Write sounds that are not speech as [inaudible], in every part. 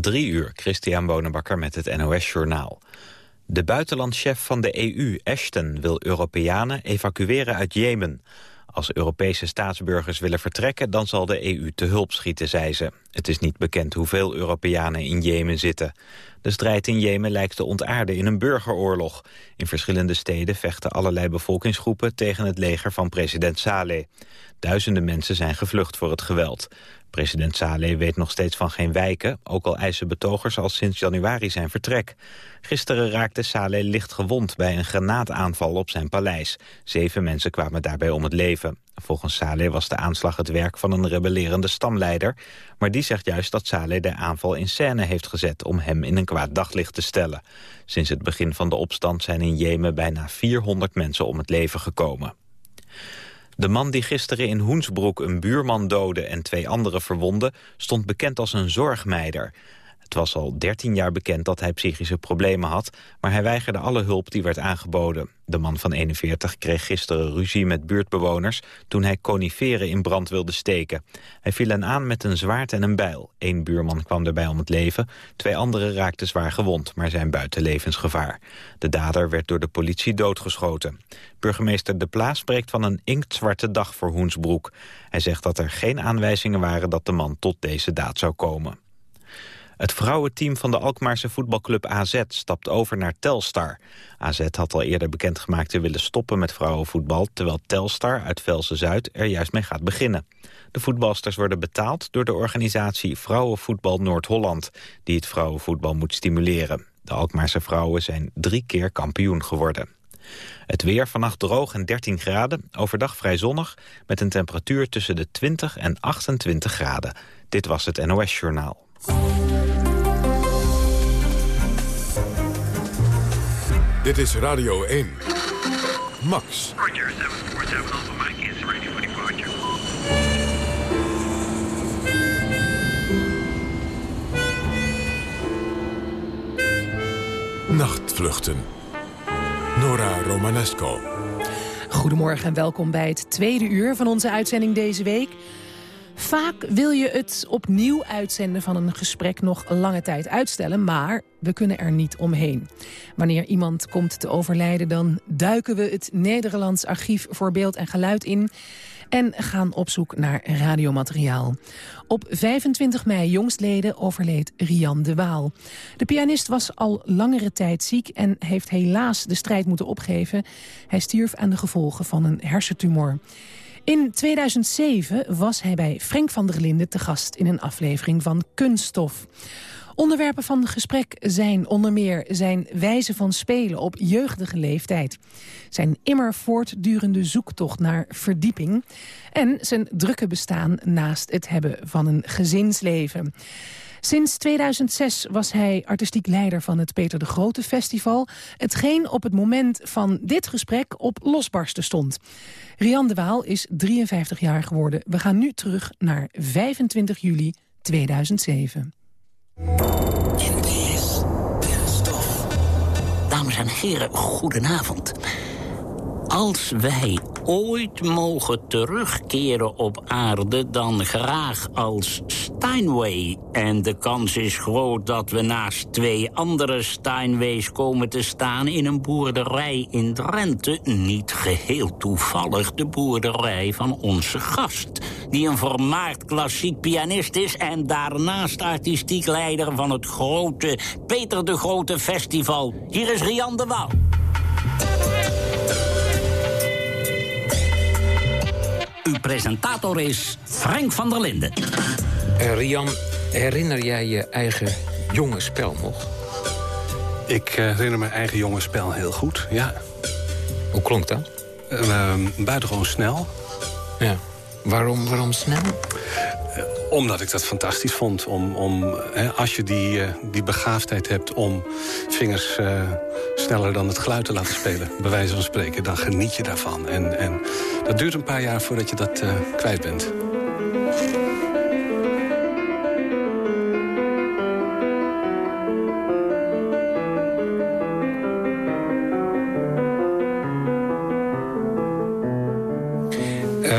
Drie uur, Christian Bonenbakker met het NOS Journaal. De buitenlandchef van de EU, Ashton, wil Europeanen evacueren uit Jemen. Als Europese staatsburgers willen vertrekken, dan zal de EU te hulp schieten, zei ze. Het is niet bekend hoeveel Europeanen in Jemen zitten. De strijd in Jemen lijkt te ontaarden in een burgeroorlog. In verschillende steden vechten allerlei bevolkingsgroepen tegen het leger van president Saleh. Duizenden mensen zijn gevlucht voor het geweld. President Saleh weet nog steeds van geen wijken, ook al eisen betogers al sinds januari zijn vertrek. Gisteren raakte Saleh licht gewond bij een granaataanval op zijn paleis. Zeven mensen kwamen daarbij om het leven. Volgens Saleh was de aanslag het werk van een rebellerende stamleider, maar die zegt juist dat Saleh de aanval in scène heeft gezet om hem in een kwaad daglicht te stellen. Sinds het begin van de opstand zijn in Jemen bijna 400 mensen om het leven gekomen. De man die gisteren in Hoensbroek een buurman doodde en twee anderen verwonde... stond bekend als een zorgmeider. Het was al 13 jaar bekend dat hij psychische problemen had... maar hij weigerde alle hulp die werd aangeboden. De man van 41 kreeg gisteren ruzie met buurtbewoners... toen hij coniferen in brand wilde steken. Hij viel hen aan met een zwaard en een bijl. Eén buurman kwam erbij om het leven. Twee anderen raakten zwaar gewond, maar zijn buiten levensgevaar. De dader werd door de politie doodgeschoten. Burgemeester De Plaas spreekt van een inktzwarte dag voor Hoensbroek. Hij zegt dat er geen aanwijzingen waren dat de man tot deze daad zou komen. Het vrouwenteam van de Alkmaarse voetbalclub AZ stapt over naar Telstar. AZ had al eerder bekendgemaakt te willen stoppen met vrouwenvoetbal... terwijl Telstar uit Velsen-Zuid er juist mee gaat beginnen. De voetbalsters worden betaald door de organisatie Vrouwenvoetbal Noord-Holland... die het vrouwenvoetbal moet stimuleren. De Alkmaarse vrouwen zijn drie keer kampioen geworden. Het weer vannacht droog en 13 graden, overdag vrij zonnig... met een temperatuur tussen de 20 en 28 graden. Dit was het NOS Journaal. Dit is Radio 1. Max. Roger, 747 Alpha Mike is ready for departure. Nachtvluchten. Nora Romanesco. Goedemorgen en welkom bij het tweede uur van onze uitzending deze week. Vaak wil je het opnieuw uitzenden van een gesprek nog lange tijd uitstellen... maar we kunnen er niet omheen. Wanneer iemand komt te overlijden, dan duiken we het Nederlands Archief voor Beeld en Geluid in en gaan op zoek naar radiomateriaal. Op 25 mei jongstleden overleed Rian de Waal. De pianist was al langere tijd ziek en heeft helaas de strijd moeten opgeven. Hij stierf aan de gevolgen van een hersentumor. In 2007 was hij bij Frank van der Linden te gast in een aflevering van Kunststof. Onderwerpen van gesprek zijn onder meer zijn wijze van spelen op jeugdige leeftijd. Zijn immer voortdurende zoektocht naar verdieping. En zijn drukke bestaan naast het hebben van een gezinsleven. Sinds 2006 was hij artistiek leider van het Peter de Grote Festival. Hetgeen op het moment van dit gesprek op losbarsten stond. Rian de Waal is 53 jaar geworden. We gaan nu terug naar 25 juli 2007. NPS Kunststof. Dames en heren, goedenavond. Als wij ooit mogen terugkeren op aarde... dan graag als Steinway. En de kans is groot dat we naast twee andere Steinways komen te staan... in een boerderij in Drenthe. Niet geheel toevallig de boerderij van onze gast... die een vermaard klassiek pianist is... en daarnaast artistiek leider van het grote Peter de Grote Festival. Hier is Rian de Waal. Uw presentator is Frank van der Linden. Uh, Rian, herinner jij je eigen jonge spel nog? Ik uh, herinner mijn eigen jonge spel heel goed, ja. Hoe klonk dat? Uh, buitengewoon snel. Ja. Waarom, waarom snel? Omdat ik dat fantastisch vond. Om, om, hè, als je die, uh, die begaafdheid hebt om vingers uh, sneller dan het geluid te laten spelen... bij wijze van spreken, dan geniet je daarvan. En, en dat duurt een paar jaar voordat je dat kwijt bent.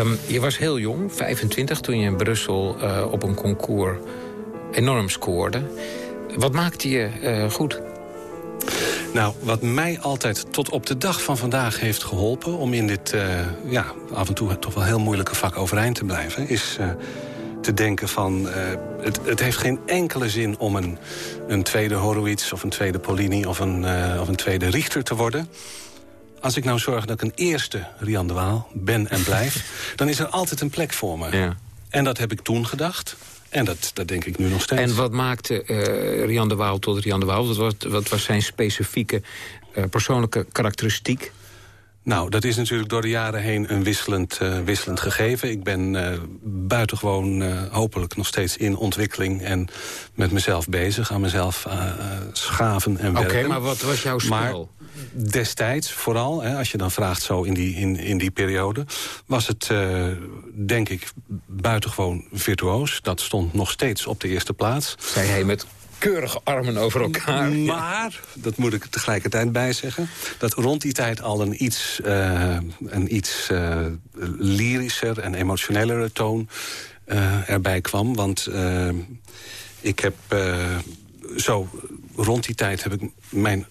Um, je was heel jong, 25, toen je in Brussel uh, op een concours enorm scoorde. Wat maakte je eh, goed? Nou, wat mij altijd tot op de dag van vandaag heeft geholpen... om in dit eh, ja, af en toe toch wel heel moeilijke vak overeind te blijven... is eh, te denken van... eh, het, het heeft geen enkele zin om een, een tweede Horowitz... of een tweede Polini of eh, of een tweede Richter te worden... Als ik nou zorg dat ik een eerste Rian de Waal ben en blijf... [laughs] dan is er altijd een plek voor me. Ja. En dat heb ik toen gedacht. En dat, dat denk ik nu nog steeds. En wat maakte eh Rian de Waal tot Rian de Waal? Wat was, wat was zijn specifieke eh, persoonlijke karakteristiek? Nou, dat is natuurlijk door de jaren heen een wisselend, eh, wisselend gegeven. Ik ben eh, buitengewoon eh, hopelijk nog steeds in ontwikkeling... en met mezelf bezig, aan mezelf schaven en Oké, werken. maar wat was jouw Maar spel? destijds, vooral, hè, als je dan vraagt zo in die, in, in die periode... was het, denk ik, buitengewoon virtuoos. Dat stond nog steeds op de eerste plaats. Zei hij met keurige armen over elkaar. Maar, dat moet ik er tegelijkertijd bij zeggen... dat rond die tijd al een iets, eh, een iets eh, lyrischer en emotionellere toon eh, erbij kwam. Want ik heb zo... Rond die tijd heb ik mijn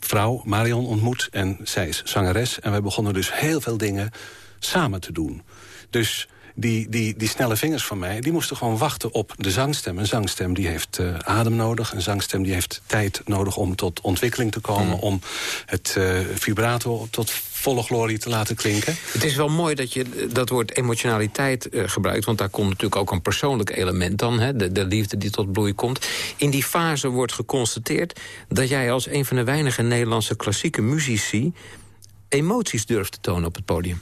vrouw Marion ontmoet. En zij is zangeres. En wij begonnen dus heel veel dingen samen te doen. Dus die, die, die snelle vingers van mij, die moesten gewoon wachten op de zangstem. Een zangstem die heeft eh, adem nodig. Een zangstem die heeft tijd nodig om tot ontwikkeling te komen. Om het eh, vibrato tot volle glorie te laten klinken. Het is wel mooi dat je dat woord emotionaliteit eh, gebruikt... want daar komt natuurlijk ook een persoonlijk element dan. Hè, de, de liefde die tot bloei komt. In die fase wordt geconstateerd dat jij als een van de weinige Nederlandse klassieke muzici... emoties durft te tonen op het podium.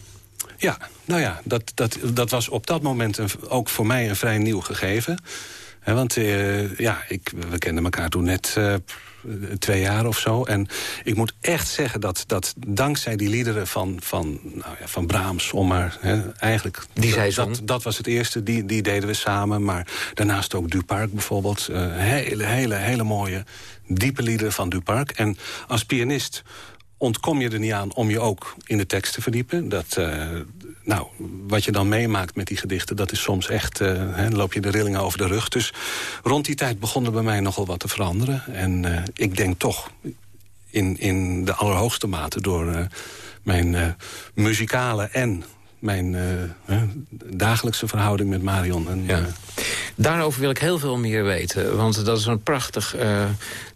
Ja, nou ja, dat, dat, dat was op dat moment een, ook voor mij een vrij nieuw gegeven. Want eh, ja, ik, we kenden elkaar toen net eh, twee jaar of zo. En ik moet echt zeggen dat, dat dankzij die liederen van, van, nou ja, van Brahms... om maar eigenlijk... Die zij dat, dat was het eerste, die, die deden we samen. Maar daarnaast ook Duparc bijvoorbeeld. Eh, hele, hele, hele mooie, diepe liederen van Duparc. En als pianist ontkom je er niet aan om je ook in de tekst te verdiepen. Dat, eh, nou, wat je dan meemaakt met die gedichten, dat is soms echt... eh, loop je de rillingen over de rug. Dus rond die tijd begon er bij mij nogal wat te veranderen. En eh, ik denk toch in, in de allerhoogste mate door mijn muzikale en mijn eh, dagelijkse verhouding met Marion. En, Ja. eh, Daarover wil ik heel veel meer weten. Want dat is een prachtig eh,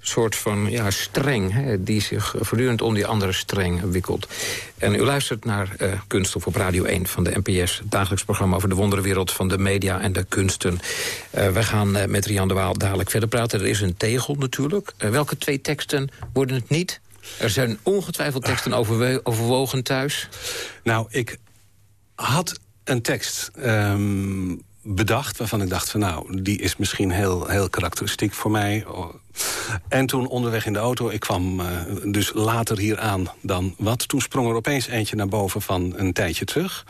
soort van ja, streng... Hè, die zich voortdurend om die andere streng wikkelt. En u luistert naar eh Kunststof op Radio 1 van de NPS... het dagelijks programma over de wonderenwereld van de media en de kunsten. Eh we gaan met Rian de Waal dadelijk verder praten. Er is een tegel natuurlijk. Welke twee teksten worden het niet? Er zijn ongetwijfeld teksten overwe- overwogen thuis. Nou, ik had een tekst ehm, bedacht waarvan ik dacht van nou, die is misschien heel, heel karakteristiek voor mij. En toen onderweg in de auto, ik kwam eh, dus later hier aan dan wat. Toen sprong er opeens eentje naar boven van een tijdje terug.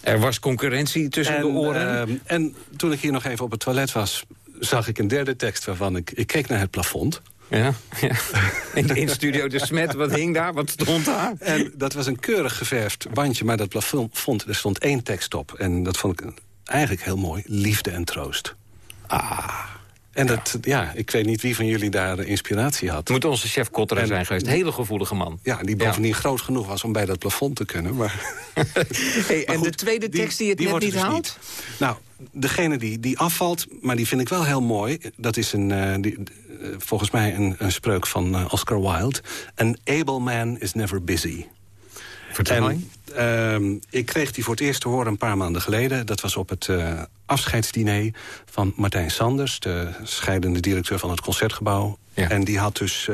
Er was concurrentie tussen de oren. ehm, en toen ik hier nog even op het toilet was, zag ik een derde tekst waarvan ik... Ik keek naar het plafond. Ja, ja. [laughs] In, in Studio De Smet, wat hing daar, wat stond daar? En dat was een keurig geverfd bandje, maar dat plafond, er stond één tekst op. En dat vond ik eigenlijk heel mooi. Liefde en troost. Ah, En dat, ja, ik weet niet wie van jullie daar inspiratie had. moet onze chef Kotteren En- zijn geweest. Hele gevoelige man. Ja, die bovendien groot genoeg was om bij dat plafond te kunnen. Maar, Hey, en de tweede tekst die het net niet dus haalt? Nou, degene die, die afvalt, maar die vind ik wel heel mooi. Dat is een, eh, die, eh, volgens mij een, een spreuk van eh, Oscar Wilde. An able man is never busy. Vertel En, ehm, ik kreeg die voor het eerst te horen een paar maanden geleden. Dat was op het afscheidsdiner van Martijn Sanders... de scheidende directeur van het Concertgebouw. Ja. En die had dus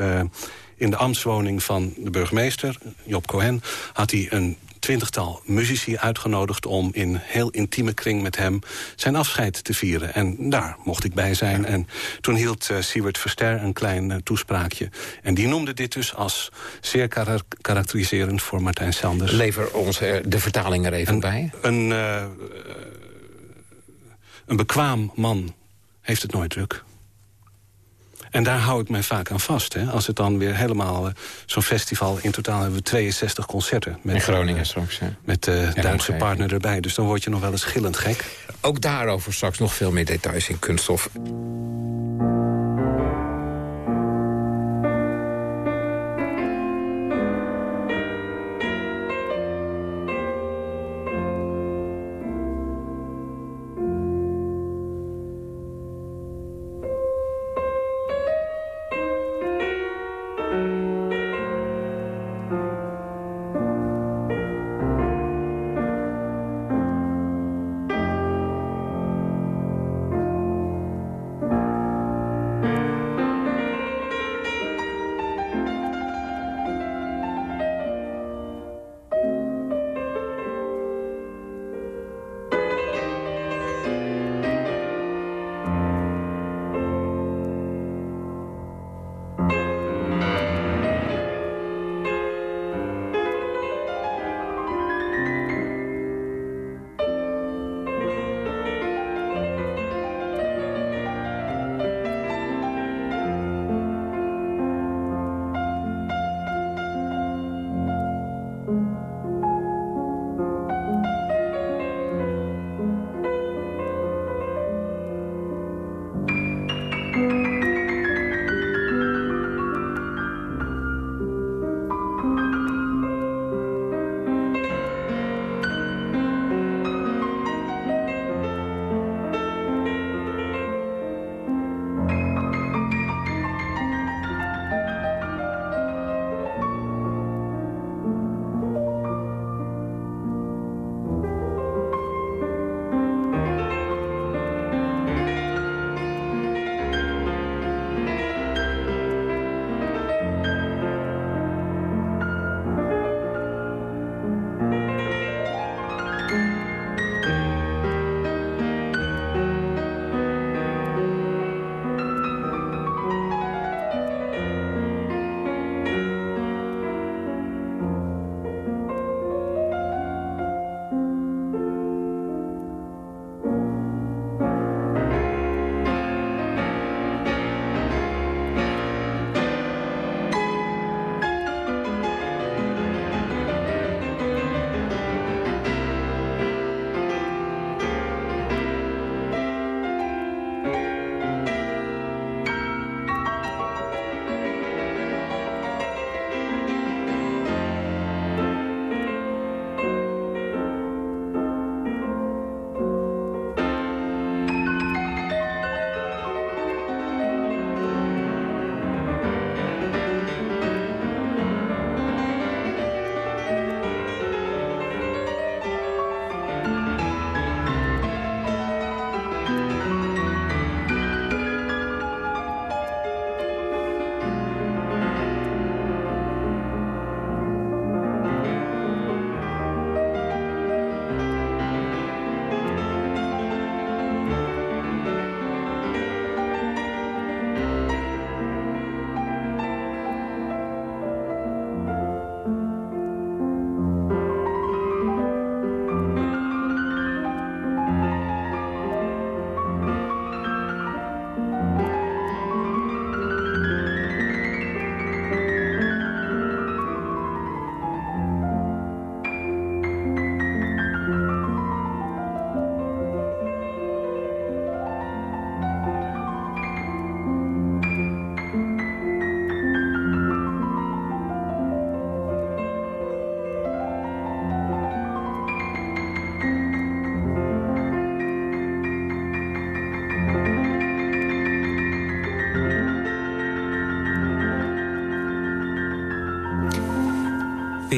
in de ambtswoning van de burgemeester, Job Cohen... had hij een twintigtal muzici uitgenodigd... om in heel intieme kring met hem zijn afscheid te vieren. En daar mocht ik bij zijn. En toen hield uh, Siewert Verster een klein uh, toespraakje. En die noemde dit dus als zeer karak karakteriserend voor Martijn Sanders. Lever ons de vertaling er even een, bij. Een, uh, een bekwaam man heeft het nooit druk. En daar hou ik mij vaak aan vast. Hè. Als het dan weer helemaal... Uh, Zo'n festival, in totaal hebben we 62 concerten. Met, in Groningen uh, straks. Met de uh, Duitse partner erbij. Dus dan word je nog wel eens gillend gek. Ook daarover straks nog veel meer details in Kunststof.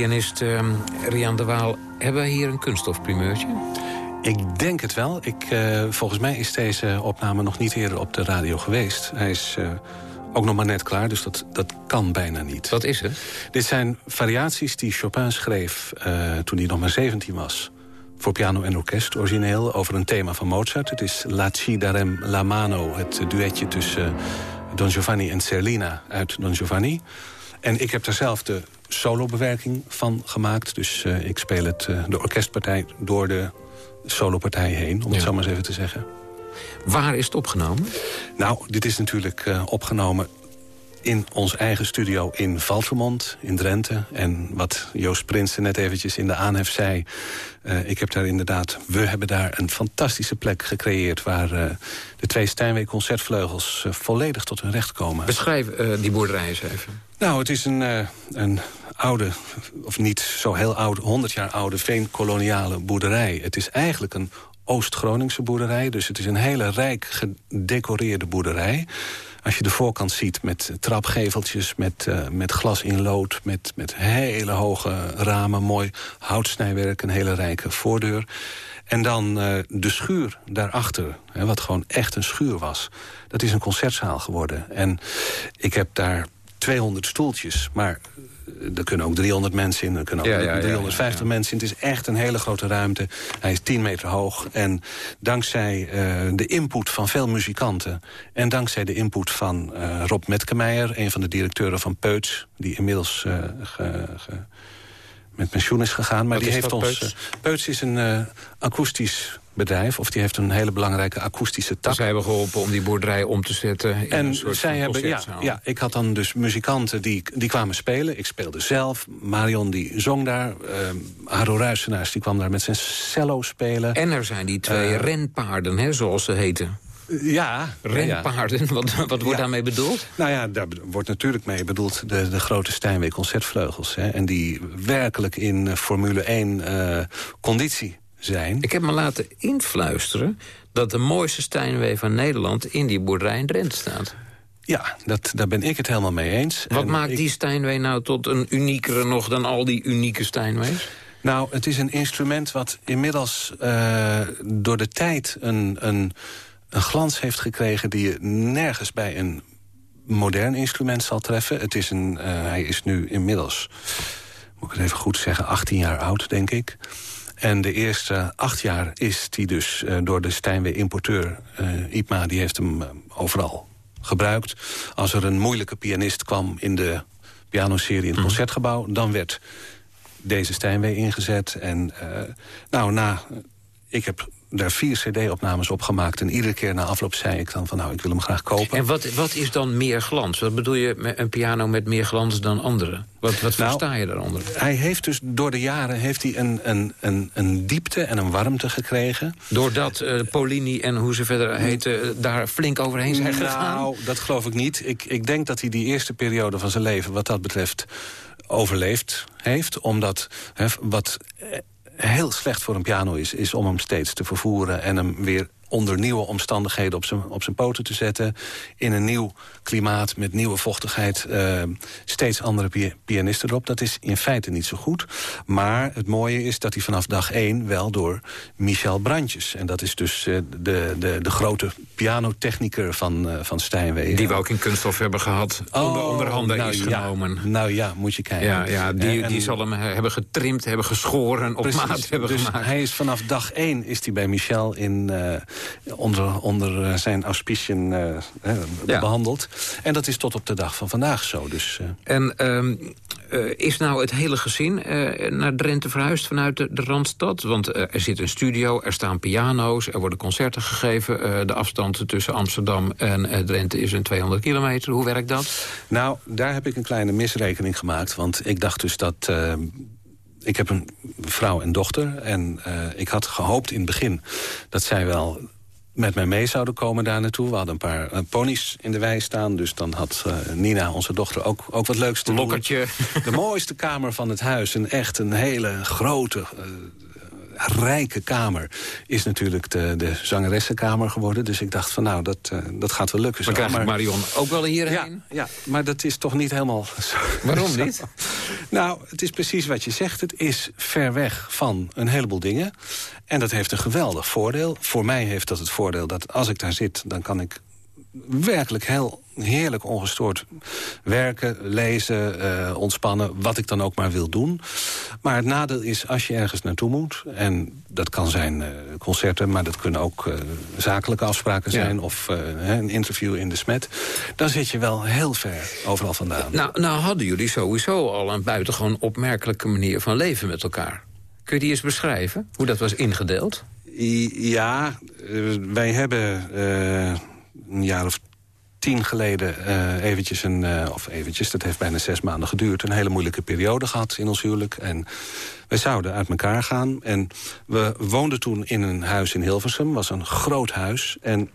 Pianist uh, Rian de Waal. Hebben we hier een kunststofprimeurtje? Ik denk het wel. Ik, uh, volgens mij is deze opname nog niet eerder op de radio geweest. Hij is uh, ook nog maar net klaar, dus dat, dat kan bijna niet. Wat is het? Dit zijn variaties die Chopin schreef uh, toen hij nog maar 17 was. Voor piano en orkest, origineel, over een thema van Mozart. Het is La Ci darem la mano, het duetje tussen Don Giovanni en Serlina uit Don Giovanni. En ik heb daar zelf de solobewerking van gemaakt. Dus uh, ik speel het, uh, de orkestpartij door de solopartij heen, om ja. het zo maar eens even te zeggen. Waar is het opgenomen? Nou, dit is natuurlijk uh, opgenomen in ons eigen studio in Valtremont, in Drenthe. En wat Joost Prinsen net eventjes in de aanhef zei... Uh, ik heb daar inderdaad, we hebben daar een fantastische plek gecreëerd... waar uh, de twee Steinway concertvleugels uh, volledig tot hun recht komen. Beschrijf die boerderij eens even. Nou, het is een, een oude, of niet zo heel oud, 100 jaar oude veenkoloniale boerderij. Het is eigenlijk een Oost-Groningse boerderij. Dus het is een hele rijk gedecoreerde boerderij. Als je de voorkant ziet met trapgeveltjes, met, uh, met glas in lood... Met, met hele hoge ramen, mooi houtsnijwerk, een hele rijke voordeur. En dan uh, de schuur daarachter, hè, wat gewoon echt een schuur was. Dat is een concertzaal geworden. En ik heb daar 200 stoeltjes, maar er kunnen ook 300 mensen in, er kunnen ook ja, ja, 350 ja, mensen in. Het is echt een hele grote ruimte. Hij is 10 meter hoog. En dankzij uh, de input van veel muzikanten... en dankzij de input van uh, Rob Metkemeyer... een van de directeuren van Peuts... die inmiddels uh, ge, ge, met pensioen is gegaan. Maar Wat die heeft ons. Peuts? Peuts is een akoestisch bedrijf. Of die heeft een hele belangrijke akoestische tak. Dus zij hebben geholpen om die boerderij om te zetten. In en een soort zij hebben, ja, ja, ik had dan dus muzikanten die, die kwamen spelen. Ik speelde zelf. Marion die zong daar. Uh, Haro Ruisenaars die kwam daar met zijn cello spelen. En er zijn die twee Uh, renpaarden, hè, zoals ze heten. Ja. Renpaarden, wat, wat wordt Ja. daarmee bedoeld? Nou ja, daar wordt natuurlijk mee bedoeld de, de grote Steinway concertvleugels. Hè, en die werkelijk in eh, Formule 1 eh, conditie zijn. Ik heb me laten influisteren dat de mooiste Steinway van Nederland... in die boerderij in Drenthe staat. Ja, dat, daar ben ik het helemaal mee eens. Wat En maakt ik- die Steinway nou tot een uniekere nog dan al die unieke Steinways? Nou, het is een instrument wat inmiddels uh, door de tijd een, een, een glans heeft gekregen... die je nergens bij een modern instrument zal treffen. Het is een, uh, hij is nu inmiddels, moet ik het even goed zeggen, 18 jaar oud, denk ik. En de eerste acht jaar is die dus uh, door de Steinway-importeur uh, IPMA... die heeft hem uh, overal gebruikt. Als er een moeilijke pianist kwam in de pianoserie in het Concertgebouw... dan werd deze Steinway ingezet. En nou, na, ik heb daar vier cd-opnames op gemaakt... en iedere keer na afloop zei ik dan van... nou, ik wil hem graag kopen. En wat, wat is dan meer glans? Wat bedoel je met een piano met meer glans dan andere? Wat, wat Nou, versta je daaronder? Hij heeft dus door de jaren heeft hij een, een, een, een diepte en een warmte gekregen. Doordat uh, Polini en hoe ze verder heten... uh, daar flink overheen zijn gegaan? Nou, dat geloof ik niet. Ik, ik denk dat hij die eerste periode van zijn leven... wat dat betreft overleefd heeft. Omdat wat eh, heel slecht voor een piano is... is om hem steeds te vervoeren en hem weer onder nieuwe omstandigheden op zijn, op zijn poten te zetten. In een nieuw klimaat met nieuwe vochtigheid. Uh, steeds andere pi pianisten erop. Dat is in feite niet zo goed. Maar het mooie is dat hij vanaf dag één wel door Michel Brandjes... en dat is dus uh, de, de, de grote pianotechniker van, uh, van Steinway. Die we ook in Kunststof hebben gehad. Oh, onder, onder handen nou is ja, genomen. Nou ja, moet je kijken. Ja, ja die, En- die zal hem hebben getrimd, hebben geschoren, op Precies, maat hebben dus gemaakt. hij is vanaf dag één is hij bij Michel in, uh, onder, onder uh, zijn auspiciën Ja. behandeld. En dat is tot op de dag van vandaag zo. Dus, uh, En ehm, eh, is nou het hele gezin eh, naar Drenthe verhuisd vanuit de, de Randstad? Want eh, er zit een studio, er staan piano's, er worden concerten gegeven. Eh, de afstand tussen Amsterdam en eh, Drenthe is een 200 kilometer. Hoe werkt dat? nou, daar heb ik een kleine misrekening gemaakt. Want ik dacht dus dat... ik heb een vrouw en dochter. En uh, ik had gehoopt in het begin dat zij wel met mij mee zouden komen daar naartoe. We hadden een paar uh, ponies in de wei staan. Dus dan had uh, Nina, onze dochter, ook, ook wat leuks te Lokkertje. doen. De mooiste kamer van het huis. Een echt een hele grote... Rijke kamer is natuurlijk de, de zangeressenkamer geworden. Dus ik dacht van nou, dat, eh, dat gaat wel lukken. Maar zo. krijg ik Marion ook wel hierheen? Ja, ja, maar dat is toch niet helemaal [laughs] zo. Waarom zo. niet? [laughs] Nou, het is precies wat je zegt. Het is ver weg van een heleboel dingen. En dat heeft een geweldig voordeel. Voor mij heeft dat het voordeel dat als ik daar zit... dan kan ik werkelijk heel heerlijk ongestoord werken, lezen, eh, ontspannen... wat ik dan ook maar wil doen. Maar het nadeel is als je ergens naartoe moet... en dat kan zijn eh, concerten, maar dat kunnen ook eh, zakelijke afspraken Ja. zijn... of een interview in de smet... dan zit je wel heel ver overal vandaan. Nou, nou hadden jullie sowieso al een buitengewoon opmerkelijke manier van leven met elkaar. Kun je die eens beschrijven? Hoe dat was ingedeeld? Ja, wij hebben een jaar of tien geleden eh, eventjes een... eh, of eventjes, dat heeft bijna zes maanden geduurd... een hele moeilijke periode gehad in ons huwelijk. En wij zouden uit elkaar gaan. En we woonden toen in een huis in Hilversum. was een groot huis. En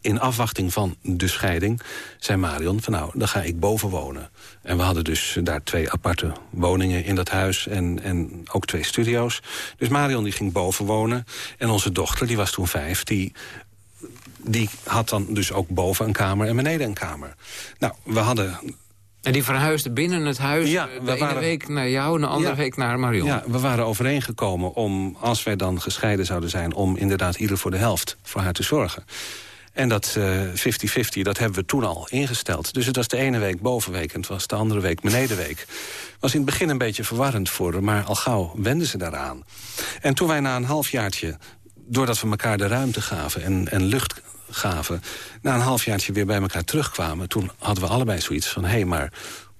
in afwachting van de scheiding zei Marion van nou, dan ga ik boven wonen. En we hadden dus daar twee aparte woningen in dat huis en, en ook twee studio's. Dus Marion die ging boven wonen en onze dochter, die was toen vijf, die die had dan dus ook boven een kamer en beneden een kamer. Nou, we hadden... En die verhuisde binnen het huis Ja, eh, we de ene waren- week naar jou... de andere Ja. week naar Marion. Ja, we waren overeengekomen om, als wij dan gescheiden zouden zijn... om inderdaad ieder voor de helft voor haar te zorgen. En dat eh, 50-50, dat hebben we toen al ingesteld. Dus het was de ene week bovenweek en het was de andere week benedenweek. was in het begin een beetje verwarrend voor haar, maar al gauw wenden ze daaraan. En toen wij na een halfjaartje, doordat we elkaar de ruimte gaven en, en lucht gaven... na een halfjaartje weer bij elkaar terugkwamen... toen hadden we allebei zoiets van, hé, hey, maar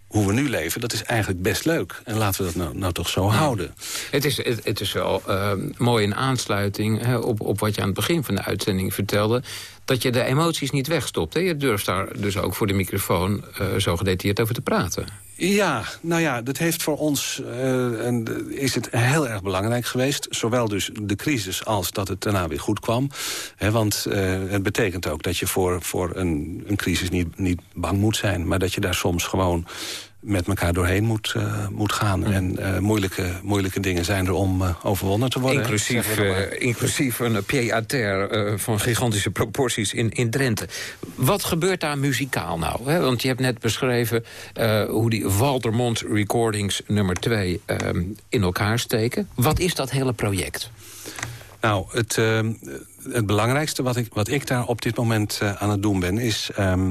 hoe we nu leven, dat is eigenlijk best leuk. En laten we dat nou, nou toch zo houden. Het is, het, het is wel eh, mooi in aansluiting hè, op, op wat je aan het begin van de uitzending vertelde... dat je de emoties niet wegstopt. Hè? Je durft daar dus ook voor de microfoon eh, zo gedetailleerd over te praten. Ja, nou ja, dat heeft voor ons eh, en, is het heel erg belangrijk geweest. Zowel dus de crisis als dat het daarna weer goed kwam. Want eh, het betekent ook dat je voor, voor een, een crisis niet, niet bang moet zijn... maar dat je daar soms gewoon met elkaar doorheen moet, eh, moet gaan. En eh, moeilijke, moeilijke dingen zijn er om eh, overwonnen te worden. Inclusief, we inclusief een pied-à-terre eh, van gigantische proporties in, in Drenthe. Wat gebeurt daar muzikaal nou? Hè? Want je hebt net beschreven hoe die Waltermond Recordings nummer 2 in elkaar steken. Wat is dat hele project? Nou, het, het belangrijkste wat ik, wat ik daar op dit moment aan het doen ben... is, ehm,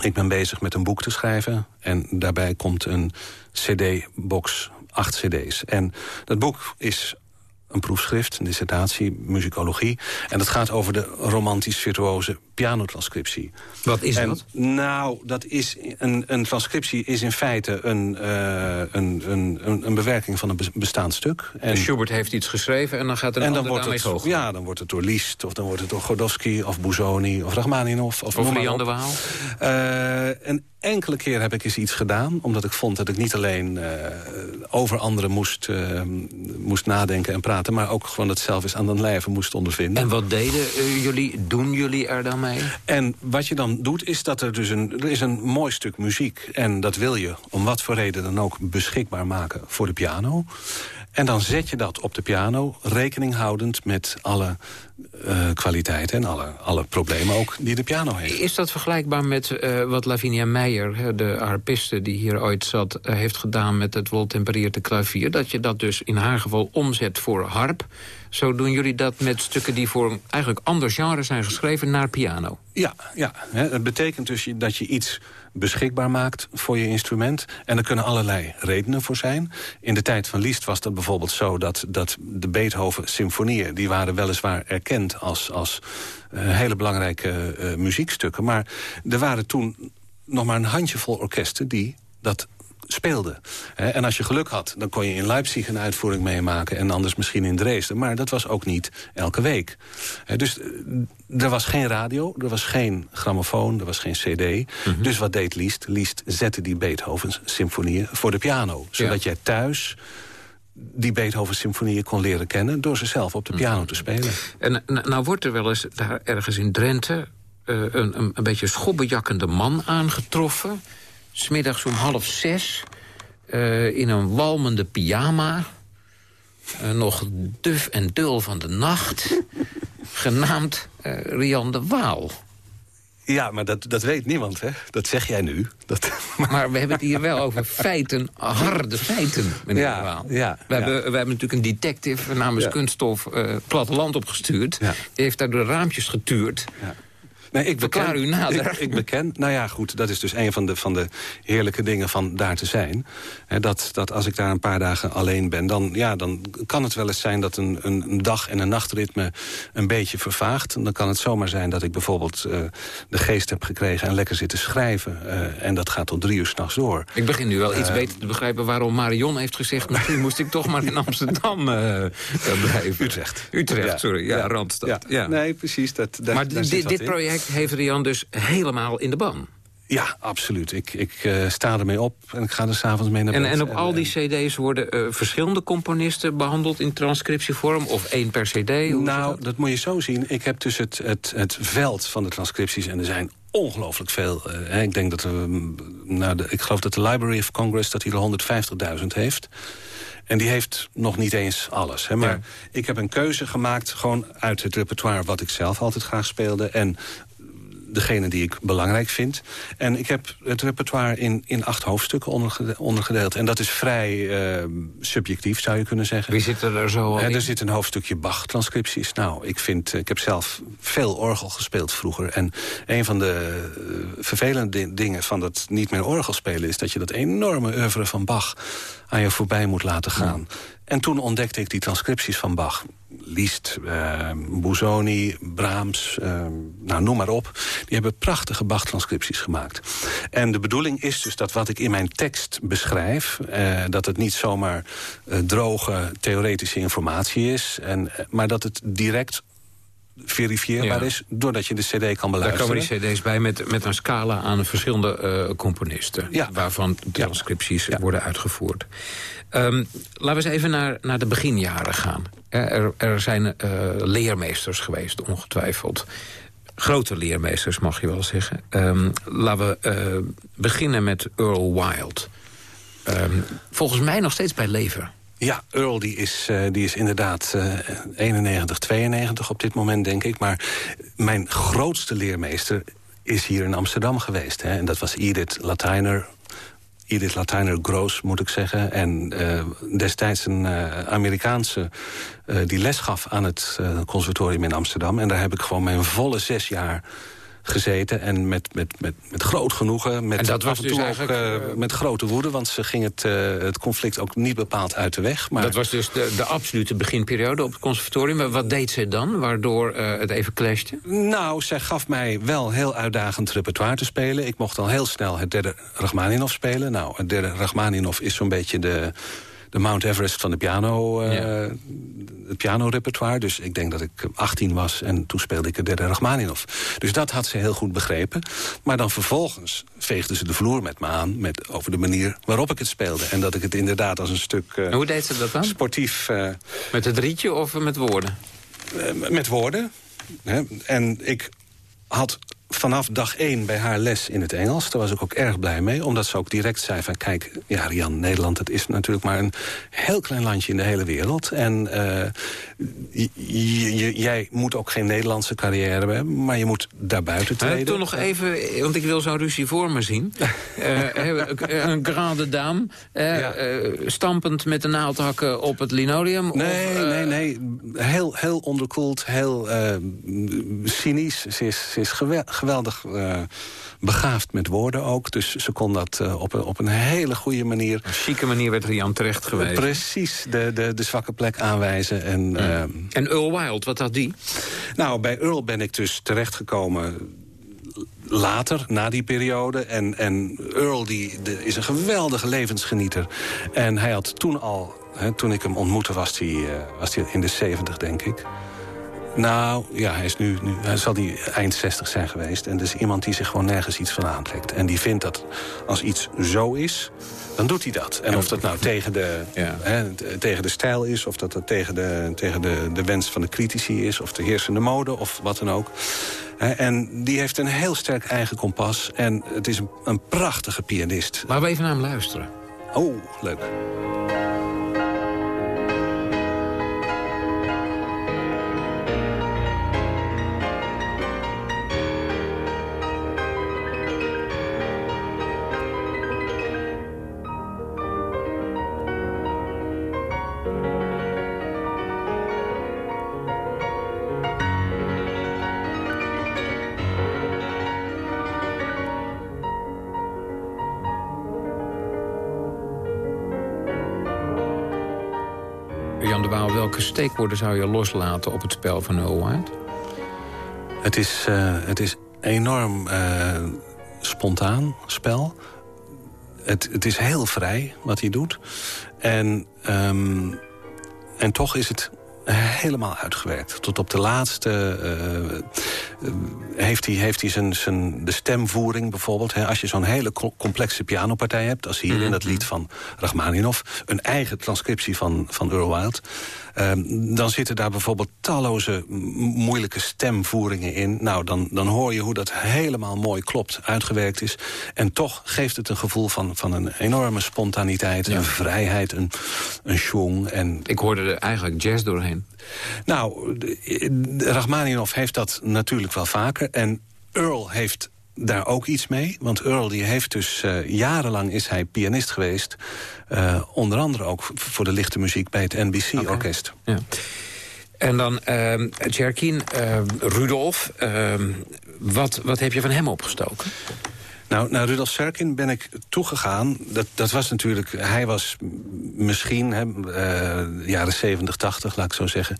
ik ben bezig met een boek te schrijven... en daarbij komt een cd-box, acht cd's. En dat boek is een proefschrift, een dissertatie, muzikologie. En dat gaat over de romantisch-virtuoze pianotranscriptie. Wat is En, dat? Nou, dat is een, een transcriptie is in feite een, eh, een, een, een, bewerking van een be- bestaand stuk. En, Schubert heeft iets geschreven en dan gaat een en dan wordt, het, ja, dan wordt het door Liszt, of dan wordt het door Godowski, of Buzoni, of Rachmaninoff. Of, Of Lian de. Waal. Eh, een enkele keer heb ik eens iets gedaan. Omdat ik vond dat ik niet alleen eh, over anderen moest, eh, moest nadenken en praten... maar ook gewoon het zelf eens aan den lijve moest ondervinden. En wat deden jullie, doen jullie er dan mee? En wat je dan doet, is dat er dus een, er is een mooi stuk muziek. En dat wil je, om wat voor reden dan ook, beschikbaar maken voor de piano. En dan zet je dat op de piano, rekening houdend met alle eh, kwaliteiten... en alle, alle problemen ook die de piano heeft. Is dat vergelijkbaar met eh, wat Lavinia Meijer, de harpiste die hier ooit zat... eh, heeft gedaan met het woltempereerde klavier? Dat je dat dus in haar geval omzet voor harp. Zo doen jullie dat met stukken die voor eigenlijk ander genre zijn geschreven naar piano. Ja, ja hè, het betekent dus dat je iets beschikbaar maakt voor je instrument. En er kunnen allerlei redenen voor zijn. In de tijd van Liszt was dat bijvoorbeeld zo... dat, dat de Beethoven-symfonieën... die waren weliswaar erkend als, als eh, hele belangrijke eh, muziekstukken. Maar er waren toen nog maar een handjevol orkesten... die dat speelden. Hè, En als je geluk had, dan kon je in Leipzig een uitvoering meemaken... en anders misschien in Dresden. Maar dat was ook niet elke week. Dus eh, er was geen radio, er was geen grammofoon, er was geen cd. Dus wat deed Liszt? Liszt zette die Beethovens symfonieën voor de piano. Zodat jij thuis die Beethoven-symfonieën kon leren kennen... door ze zelf op de piano te spelen. En nou nou wordt er wel eens daar ergens in Drenthe... eh, een, een, een beetje schobbejakkende man aangetroffen. Smiddags om half zes. eh, in een walmende pyjama. eh, nog duf en dul van de nacht... [laughs] genaamd eh, Rian de Waal. Ja, maar dat, dat weet niemand, hè? Dat zeg jij nu. Dat, [laughs] Maar we hebben het hier wel over feiten, harde feiten, meneer Ja, de Waal. ja, we, ja. hebben, we hebben natuurlijk een detective namens Ja. Kunststof eh, Platteland opgestuurd. Die heeft daar de raampjes getuurd. Nee, ik Verklaar beken, u nader. Ik, ik beken, nou ja, goed, dat is dus een van de, van de heerlijke dingen van daar te zijn. Dat, dat als ik daar een paar dagen alleen ben, dan, ja, dan kan het wel eens zijn... dat een, een, dag- en een nachtritme een beetje vervaagt. En dan kan het zomaar zijn dat ik bijvoorbeeld eh, de geest heb gekregen... en lekker zit te schrijven. eh, en dat gaat tot drie uur s'nachts door. Ik begin nu wel iets beter te begrijpen waarom Marion heeft gezegd... [laughs] misschien moest ik toch maar in Amsterdam eh, eh, blijven. Utrecht. Utrecht, Ja. sorry. Ja, Randstad. Ja. Nee, precies. Dat, maar daar dit, dit in. Project heeft Rian dus helemaal in de ban. Ja, absoluut. Ik, ik eh, sta ermee op en ik ga er s'avonds mee naar En, bed. en op al die cd's worden eh, verschillende componisten behandeld in transcriptievorm? Of één per cd? Hoe Nou, dat? dat moet je zo zien. Ik heb dus het, het, het veld van de transcripties... en er zijn ongelooflijk veel. eh, ik denk dat er... mm, Nou, de, ik geloof dat de Library of Congress... dat hij er 150.000 heeft. En die heeft nog niet eens alles. Hè. Maar Ja. ik heb een keuze gemaakt... gewoon uit het repertoire wat ik zelf altijd graag speelde... en degene die ik belangrijk vind. En ik heb het repertoire in, in acht hoofdstukken ondergede- ondergedeeld. En dat is vrij eh, subjectief, zou je kunnen zeggen. Wie zit er daar zo Ja, in? er zit een hoofdstukje Bach-transcripties. Nou, ik, vind, ik heb zelf veel orgel gespeeld vroeger. En een van de eh, vervelende di- dingen van dat niet meer orgel spelen... is dat je dat enorme oeuvre van Bach aan je voorbij moet laten gaan. En toen ontdekte ik die transcripties van Bach. Liszt, eh Busoni, Brahms, eh, nou, noem maar op. Die hebben prachtige Bach-transcripties gemaakt. En de bedoeling is dus dat wat ik in mijn tekst beschrijf... eh, dat het niet zomaar eh, droge theoretische informatie is... En, eh, maar dat het direct verifieerbaar Ja. is... doordat je de cd kan Daar beluisteren. komen die cd's bij met, met een scala aan verschillende eh, componisten... Ja. waarvan transcripties worden uitgevoerd. Ehm, laten we eens even naar, naar de beginjaren gaan. Er, er zijn eh, leermeesters geweest, ongetwijfeld. Grote leermeesters, mag je wel zeggen. Um, laten we eh, beginnen met Earl Wild. Ehm, volgens mij nog steeds bij leven. Ja, Earl die is, eh, die is inderdaad eh 91, 92 op dit moment, denk ik. Maar mijn grootste leermeester is hier in Amsterdam geweest. Hè? En dat was Edith Latijner. Edith Latijner Gross, moet ik zeggen. En eh, destijds een eh, Amerikaanse eh, die les gaf aan het eh, conservatorium in Amsterdam. En daar heb ik gewoon mijn volle zes jaar gezeten. En met, met, met, met groot genoegen. Met En dat was dus eigenlijk, ook eh, eh, met grote woede. Want ze ging het, eh, het conflict ook niet bepaald uit de weg. Maar Dat was dus de, de absolute beginperiode op het conservatorium. Maar wat deed ze dan, waardoor het even clashte? Nou, zij gaf mij wel heel uitdagend repertoire te spelen. Ik mocht al heel snel het derde Rachmaninoff spelen. Nou, het derde Rachmaninoff is zo'n beetje de, de Mount Everest van de piano, Ja. het pianorepertoire. Dus ik denk dat ik 18 was en toen speelde ik het derde Rachmaninoff. Dus dat had ze heel goed begrepen. Maar dan vervolgens veegde ze de vloer met me aan... Met, over de manier waarop ik het speelde. En dat ik het inderdaad als een stuk eh, hoe deed ze dat dan? sportief... eh, Met het rietje of met woorden? met woorden. Hè. En ik had vanaf dag één bij haar les in het Engels. Daar was ik ook erg blij mee. Omdat ze ook direct zei van... kijk, ja, Rian, Nederland, het is natuurlijk maar een heel klein landje in de hele wereld. En eh, jij moet ook geen Nederlandse carrière hebben... maar je moet daarbuiten treden. toen nog even, want ik wil zo'n ruzie voor me zien. [laughs] Eh, eh, een grande dame, Ja. stampend met de naaldhakken op het linoleum. Nee, of, nee, nee. Heel, heel onderkoeld, heel cynisch. Ze is, ze is gewe- geweldig eh, begaafd met woorden ook. Dus ze kon dat eh, op, een, op een hele goede manier... Een chique manier werd Rian terecht geweest. precies de, de, de zwakke plek aanwijzen. En, eh, En Earl Wild, wat had die? nou, bij Earl ben ik dus terechtgekomen later, na die periode. En, en Earl die, de- is een geweldige levensgenieter. En hij had toen al, hè, toen ik hem ontmoette, was hij, was hij in de 70, denk ik. Nou, ja, hij is nu, nu hij zal die eind 60 zijn geweest. En dus iemand die zich gewoon nergens iets van aantrekt. En die vindt dat als iets zo is, dan doet hij dat. En of dat nou tegen de, Ja. hè, tegen de stijl is... of dat dat tegen, de, tegen de, de wens van de critici is... of de heersende mode, of wat dan ook. En die heeft een heel sterk eigen kompas. En het is een, een prachtige pianist. Laten we even naar hem luisteren. Oh, leuk. Welke steekwoorden zou je loslaten op het spel van Earl White? Het is, uh, het is enorm uh, spontaan spel. Het, het is heel vrij wat hij doet. En, um, en toch is het helemaal uitgewerkt. Tot op de laatste uh, heeft hij, heeft hij zijn, zijn, de stemvoering bijvoorbeeld. Hè, als je zo'n hele complexe pianopartij hebt... als hier in mhm. dat lied van Rachmaninoff... een eigen transcriptie van, van Earl Wild... Ehm, dan zitten daar bijvoorbeeld talloze moeilijke stemvoeringen in. Nou, dan, dan hoor je hoe dat helemaal mooi klopt, uitgewerkt is. En toch geeft het een gevoel van, van een enorme spontaniteit, een vrijheid, een, een schwung. En... Ik hoorde er eigenlijk jazz doorheen. Nou, Rachmaninoff heeft dat natuurlijk wel vaker. En Earl heeft daar ook iets mee. Want Earl die heeft dus uh, jarenlang is hij pianist geweest. Uh, onder andere ook voor de lichte muziek bij het NBC-orkest. Ja. En dan uh, Jerkin, uh, Rudolf. wat, wat heb je van hem opgestoken? Nou, naar Rudolf Serkin ben ik toegegaan. Dat, dat was natuurlijk... Hij was misschien, hè, uh, jaren 70, 80, laat ik zo zeggen...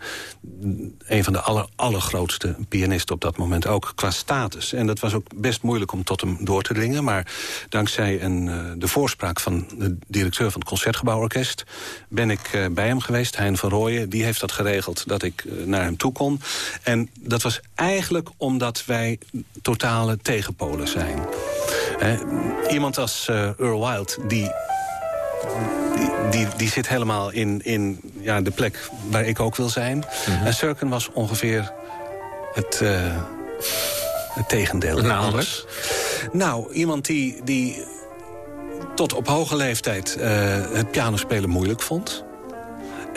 een van de aller, allergrootste pianisten op dat moment ook, qua status. En dat was ook best moeilijk om tot hem door te dringen. Maar dankzij een, uh, de voorspraak van de directeur van het Concertgebouworkest... ben ik uh, bij hem geweest, Hein van Rooyen. Die heeft dat geregeld dat ik naar hem toe kon. En dat was eigenlijk omdat wij totale tegenpolen zijn iemand als uh, Earl Wild, die, die, die, die, zit helemaal in, in ja, de plek waar ik ook wil zijn. Mhm. En Surken was ongeveer het, uh, het tegendeel. Nou. Nou, iemand die, die tot op hoge leeftijd uh, het pianospelen moeilijk vond.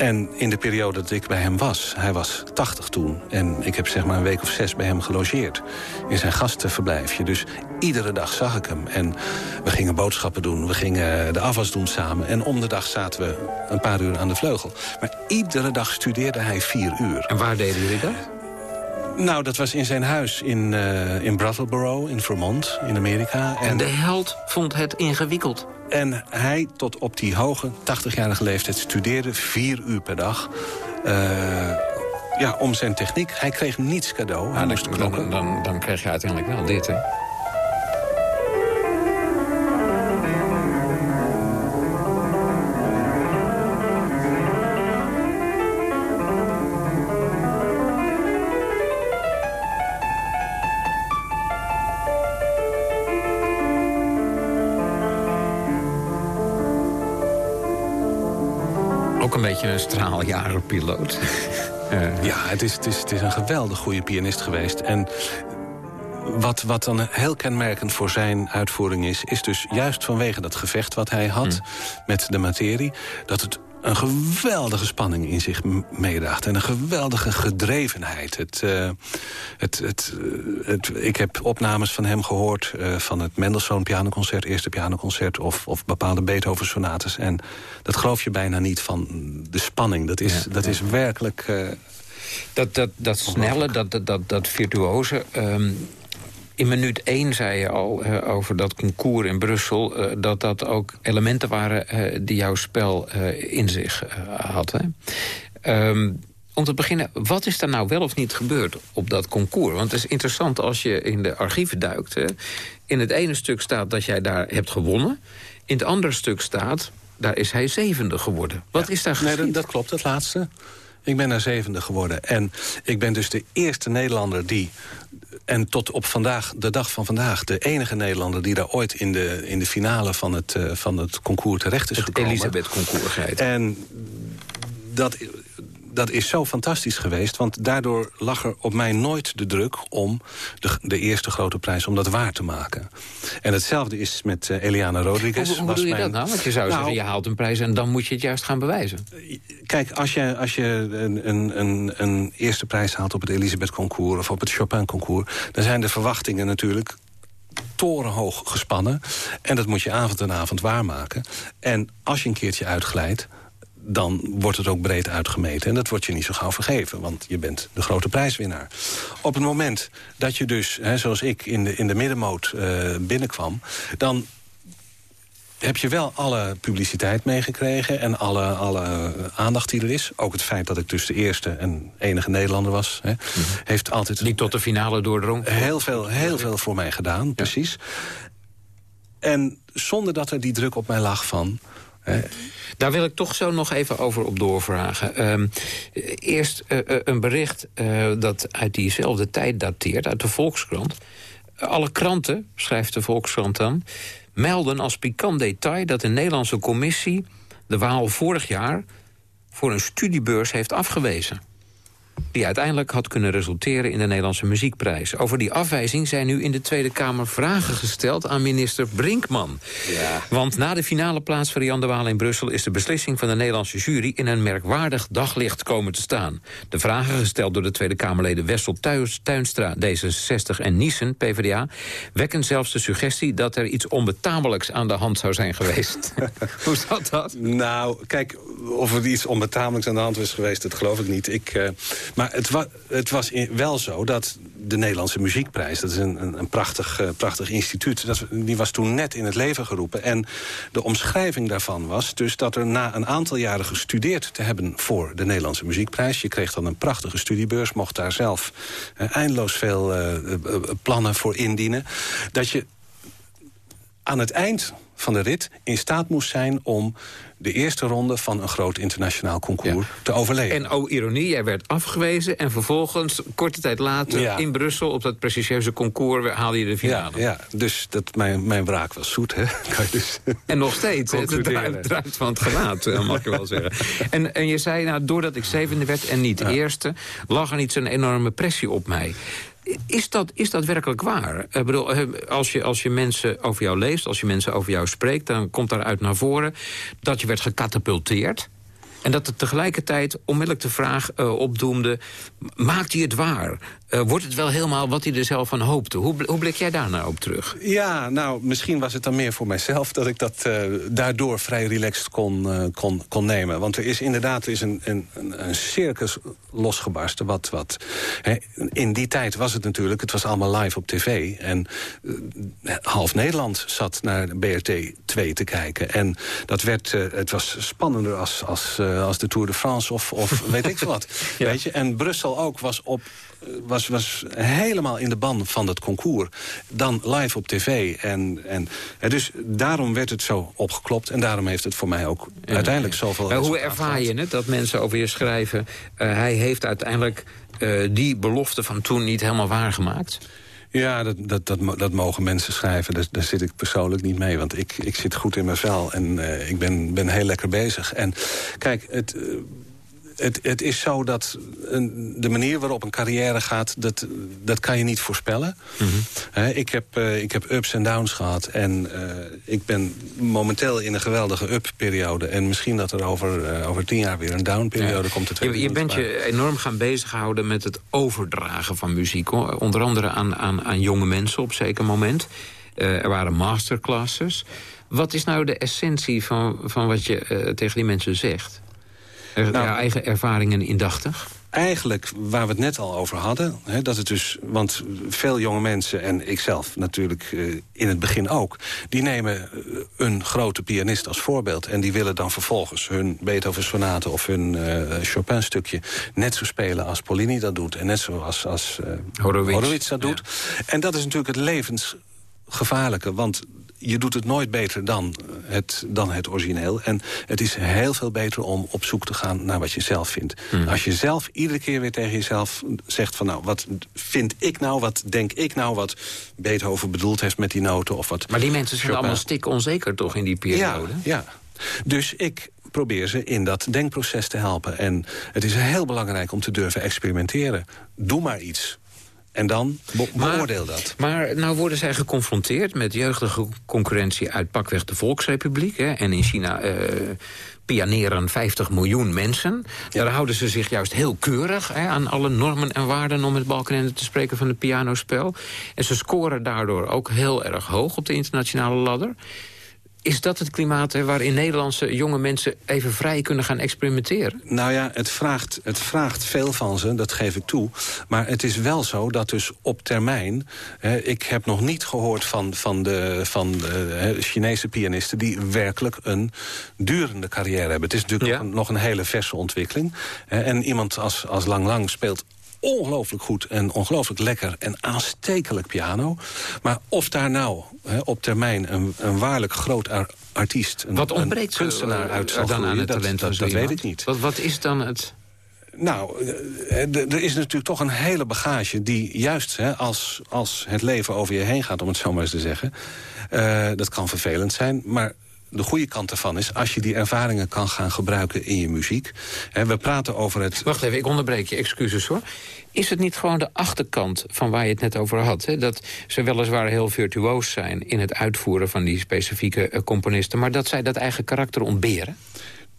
En in de periode dat ik bij hem was, hij was 80 toen... en ik heb zeg maar een week of zes bij hem gelogeerd... in zijn gastenverblijfje. Dus iedere dag zag ik hem. En we gingen boodschappen doen, we gingen de afwas doen samen... en om de dag zaten we een paar uur aan de vleugel. Maar iedere dag studeerde hij vier uur. En waar deden jullie dat? Nou, dat was in zijn huis in, uh, in Brattleboro, in Vermont, in Amerika. En, en de held vond het ingewikkeld. En hij tot op die hoge, 80-jarige leeftijd studeerde vier uur per dag. Uh, ja, om zijn techniek. Hij kreeg niets cadeau. Hij ah, moest dan, dan, dan, dan krijg je uiteindelijk wel dit, hè? Beetje een straaljarenpiloot. uh. [laughs] Ja, het is, het, is, het is een geweldig goede pianist geweest. En wat, wat dan heel kenmerkend voor zijn uitvoering is... is dus juist vanwege dat gevecht wat hij had hmm. met de materie... dat het een geweldige spanning in zich meedraagt. En een geweldige gedrevenheid. Het, uh, het, het, uh, het, ik heb opnames van hem gehoord... Uh, van het Mendelssohn pianoconcert, eerste pianoconcert... of, of bepaalde Beethoven-sonates. En dat geloof je bijna niet van de spanning. Dat is, ja, dat ja. is werkelijk... dat, dat, dat snelle, dat, dat, dat, dat virtuoze... Um, in minuut 1 zei je al uh, over dat concours in Brussel... Uh, dat dat ook elementen waren uh, die jouw spel in zich had. Hè? Um, om te beginnen, wat is er nou wel of niet gebeurd op dat concours? Want het is interessant als je in de archieven duikt. Hè? In het ene stuk staat dat jij daar hebt gewonnen. In het andere stuk staat, daar is hij zevende geworden. Wat ja, is daar geschied? Nee, dat, dat klopt, het laatste. Ik ben daar zevende geworden. En ik ben dus de eerste Nederlander die en tot op vandaag, de dag van vandaag... de enige Nederlander die daar ooit in de, in de finale van het, uh, van het concours terecht is het gekomen. Elisabeth-concours En dat, dat is zo fantastisch geweest. Want daardoor lag er op mij nooit de druk om de, de eerste grote prijs... om dat waar te maken. En hetzelfde is met uh, Eliana Rodriguez. Hoe, hoe doe je dat nou? Want je zou nou, zeggen, je haalt een prijs... en dan moet je het juist gaan bewijzen. Kijk, als je, als je een, een, een eerste prijs haalt op het Elisabeth Concours... of op het Chopin Concours... dan zijn de verwachtingen natuurlijk torenhoog gespannen. En dat moet je avond en avond waarmaken. En als je een keertje uitglijdt dan wordt het ook breed uitgemeten. En dat wordt je niet zo gauw vergeven, want je bent de grote prijswinnaar. Op het moment dat je dus, hè, zoals ik, in de, in de middenmoot uh, binnenkwam... dan heb je wel alle publiciteit meegekregen en alle, alle aandacht die er is. Ook het feit dat ik dus de eerste en enige Nederlander was. Hè, heeft altijd Die tot de finale doordrong. heel veel, heel veel voor mij gedaan, precies. En zonder dat er die druk op mij lag van... hè, Daar wil ik toch zo nog even over op doorvragen. Ehm, eerst eh, eh, een bericht eh, dat uit diezelfde tijd dateert, uit de Volkskrant. Alle kranten, schrijft de Volkskrant dan... melden als pikant detail dat de Nederlandse commissie... de Waal vorig jaar voor een studiebeurs heeft afgewezen die uiteindelijk had kunnen resulteren in de Nederlandse Muziekprijs. Over die afwijzing zijn nu in de Tweede Kamer vragen gesteld aan minister Brinkman. Ja. Want na de finale plaats van Jan de Waal in Brussel... is de beslissing van de Nederlandse jury in een merkwaardig daglicht komen te staan. De vragen gesteld door de Tweede Kamerleden Wessel Tuinstra, D66 en Niesen, PvdA... wekken zelfs de suggestie dat er iets onbetamelijks aan de hand zou zijn geweest. [laughs] Hoe zat dat? Nou, kijk, of er iets onbetamelijks aan de hand is geweest, dat geloof ik niet. Ik, eh, maar het, het was wel zo dat de Nederlandse Muziekprijs... dat is een, een, een prachtig, eh, prachtig instituut, dat, die was toen net in het leven geroepen. En de omschrijving daarvan was dus dat er na een aantal jaren gestudeerd te hebben... voor de Nederlandse Muziekprijs, je kreeg dan een prachtige studiebeurs... mocht daar zelf eh, eindeloos veel plannen voor indienen... dat je aan het eind van de rit in staat moest zijn om de eerste ronde van een groot internationaal concours te overleven. En oh ironie, jij werd afgewezen... en vervolgens, korte tijd later, Ja. in Brussel... op dat prestigieuze concours haalde je de finale. ja, dus dat, mijn, mijn wraak was zoet, hè? [laughs] Kan je dus... En nog steeds, het druipt, druipt van het gelaat, eh, mag je wel zeggen. En, en je zei, nou, doordat ik zevende werd en niet eerste... lag er niet zo'n enorme pressie op mij. Is dat, is dat werkelijk waar? Ik bedoel, eh, als, je, als je mensen over jou leest, als je mensen over jou spreekt... dan komt daaruit naar voren dat je werd gecatapulteerd... En dat het tegelijkertijd onmiddellijk de vraag eh, opdoemde... maakt hij het waar? Eh, wordt het wel helemaal wat hij er zelf van hoopte? Hoe, hoe blik jij daar nou op terug? Ja, nou, misschien was het dan meer voor mijzelf... dat ik dat eh, daardoor vrij relaxed kon, eh, kon, kon nemen. Want er is inderdaad er is een, een, een circus losgebarsten. Wat, wat, hè, in die tijd was het natuurlijk, het was allemaal live op tv. En half Nederland zat naar BRT 2 te kijken. En dat werd, het was spannender als, als, als de Tour de France of, of weet ik veel wat. [laughs] Weet je? En Brussel ook was op was, was helemaal in de ban van dat concours. Dan live op tv. En, en, dus daarom werd het zo opgeklopt. En daarom heeft het voor mij ook uiteindelijk zoveel... Maar hoe ervaar gehad. je het dat mensen over je schrijven... eh, hij heeft uiteindelijk eh, die belofte van toen niet helemaal waargemaakt? Ja, dat, dat, dat, dat mogen mensen schrijven. Daar, daar zit ik persoonlijk niet mee. Want ik, ik zit goed in mijn vel en eh, ik ben, ben heel lekker bezig. En kijk, het, eh, het, het is zo dat een, de manier waarop een carrière gaat... dat, dat kan je niet voorspellen. Hè, ik, heb, eh, ik heb ups en downs gehad. En eh, ik ben momenteel in een geweldige up-periode. En misschien dat er over, eh, over tien jaar weer een down-periode komt. Het weet Je, je bent je enorm gaan bezighouden met het overdragen van muziek. hoor. Onder andere aan, aan, aan jonge mensen op zeker moment. Er waren masterclasses. Wat is nou de essentie van, van wat je tegen die mensen zegt? Er, Nou- jouw eigen ervaringen indachtig? eigenlijk waar we het net al over hadden... Hè, dat het dus, want veel jonge mensen en ikzelf natuurlijk eh, in het begin ook... die nemen eh, een grote pianist als voorbeeld... en die willen dan vervolgens hun Beethoven-sonate of hun eh, Chopin-stukje... net zo spelen als Polini dat doet en net zoals als, eh Horowitz. Horowitz dat doet. En dat is natuurlijk het levensgevaarlijke, want je doet het nooit beter dan het, dan het origineel. En het is heel veel beter om op zoek te gaan naar wat je zelf vindt. Als je zelf iedere keer weer tegen jezelf zegt van... nou, wat vind ik nou, wat denk ik nou... wat Beethoven bedoeld heeft met die noten of wat... Maar die mensen zijn Chopin- allemaal stik onzeker toch in die ja, periode? ja. Dus ik probeer ze in dat denkproces te helpen. En het is heel belangrijk om te durven experimenteren. Doe maar iets. En dan be- beoordeel dat. Maar nou worden zij geconfronteerd met jeugdige concurrentie uit pakweg de Volksrepubliek. Hè, en in China eh, pianeren 50 miljoen mensen. Daar houden ze zich juist heel keurig hè, aan alle normen en waarden... om het balkenende te spreken van het pianospel. En ze scoren daardoor ook heel erg hoog op de internationale ladder. Is dat het klimaat hè, waarin Nederlandse jonge mensen... even vrij kunnen gaan experimenteren? Nou ja, het vraagt, het vraagt veel van ze, dat geef ik toe. Maar het is wel zo dat dus op termijn... Hè, ik heb nog niet gehoord van, van, de, van de hè, Chinese pianisten... die werkelijk een durende carrière hebben. Het is natuurlijk Ja. nog, een, nog een hele verse ontwikkeling. Hè, en iemand als, als Lang Lang speelt ongelooflijk goed en ongelooflijk lekker en aanstekelijk piano. Maar of daar nou hè, op termijn een, een waarlijk groot ar- artiest... Een, Wat ontbreekt een kunstenaar eh, uit zal dan aan het dat, talent dat, zo dat weet ik niet. Wat, wat is dan het... Nou, eh, d- er is natuurlijk toch een hele bagage... die juist hè, als, als het leven over je heen gaat, om het zo maar eens te zeggen... eh, dat kan vervelend zijn, maar de goede kant ervan is... als je die ervaringen kan gaan gebruiken in je muziek. We praten over het... Wacht even, ik onderbreek je, excuses hoor. Is het niet gewoon de achterkant van waar je het net over had? Hè? Dat ze weliswaar heel virtuoos zijn in het uitvoeren van die specifieke eh, componisten... maar dat zij dat eigen karakter ontberen?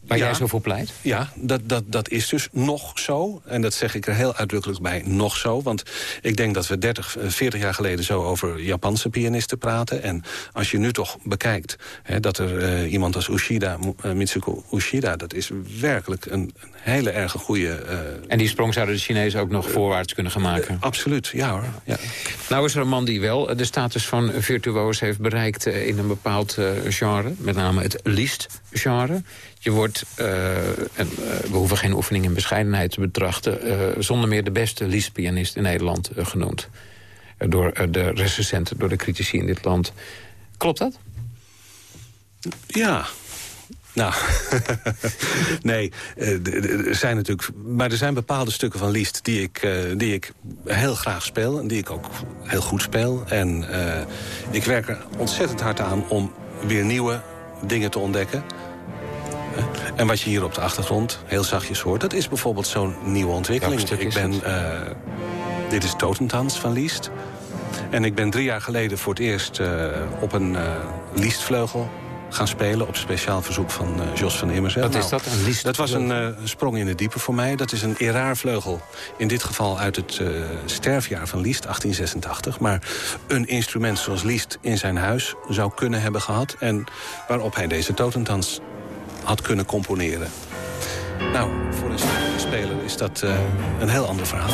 Waar Ja. jij zo voor pleit? Ja, dat, dat, dat is dus nog zo. En dat zeg ik er heel uitdrukkelijk bij, nog zo. Want ik denk dat we 30, eh, 40 jaar geleden zo over Japanse pianisten praten. En als je nu toch bekijkt hè, dat er eh, iemand als Ushida, eh, Mitsuko Ushida... dat is werkelijk een, een hele erg goede... eh, En die sprong zouden de Chinezen ook nog voorwaarts kunnen gaan maken? absoluut, ja hoor. Ja. Nou is er een man die wel eh, de status van virtuoos heeft bereikt... eh, in een bepaald eh, genre, met name het Liszt-genre. Je wordt, eh, en, eh, we hoeven geen oefening in bescheidenheid te betrachten... eh, zonder meer de beste Liszt-pianist in Nederland genoemd. Door de recensenten, door de critici in dit land. Klopt dat? Ja. Nou, [laughs] nee, er zijn natuurlijk... Maar er zijn bepaalde stukken van Liszt die ik, die ik heel graag speel... en die ik ook heel goed speel. En ik werk er ontzettend hard aan om weer nieuwe dingen te ontdekken. En wat je hier op de achtergrond heel zachtjes hoort... dat is bijvoorbeeld zo'n nieuwe ontwikkeling. Ik ben, eh, dit is Totentans van Liszt. En ik ben drie jaar geleden voor het eerst eh, op een eh Liestvleugel gaan spelen... op speciaal verzoek van Jos van Immerzel. Wat is dat, een Liszt Dat was een sprong in het diepe voor mij. Dat is een eraarvleugel, in dit geval uit het sterfjaar van Liszt, 1886. Maar een instrument zoals Liszt in zijn huis zou kunnen hebben gehad... en waarop hij deze totentans had kunnen componeren. Nou, voor een speler is dat eh, een heel ander verhaal.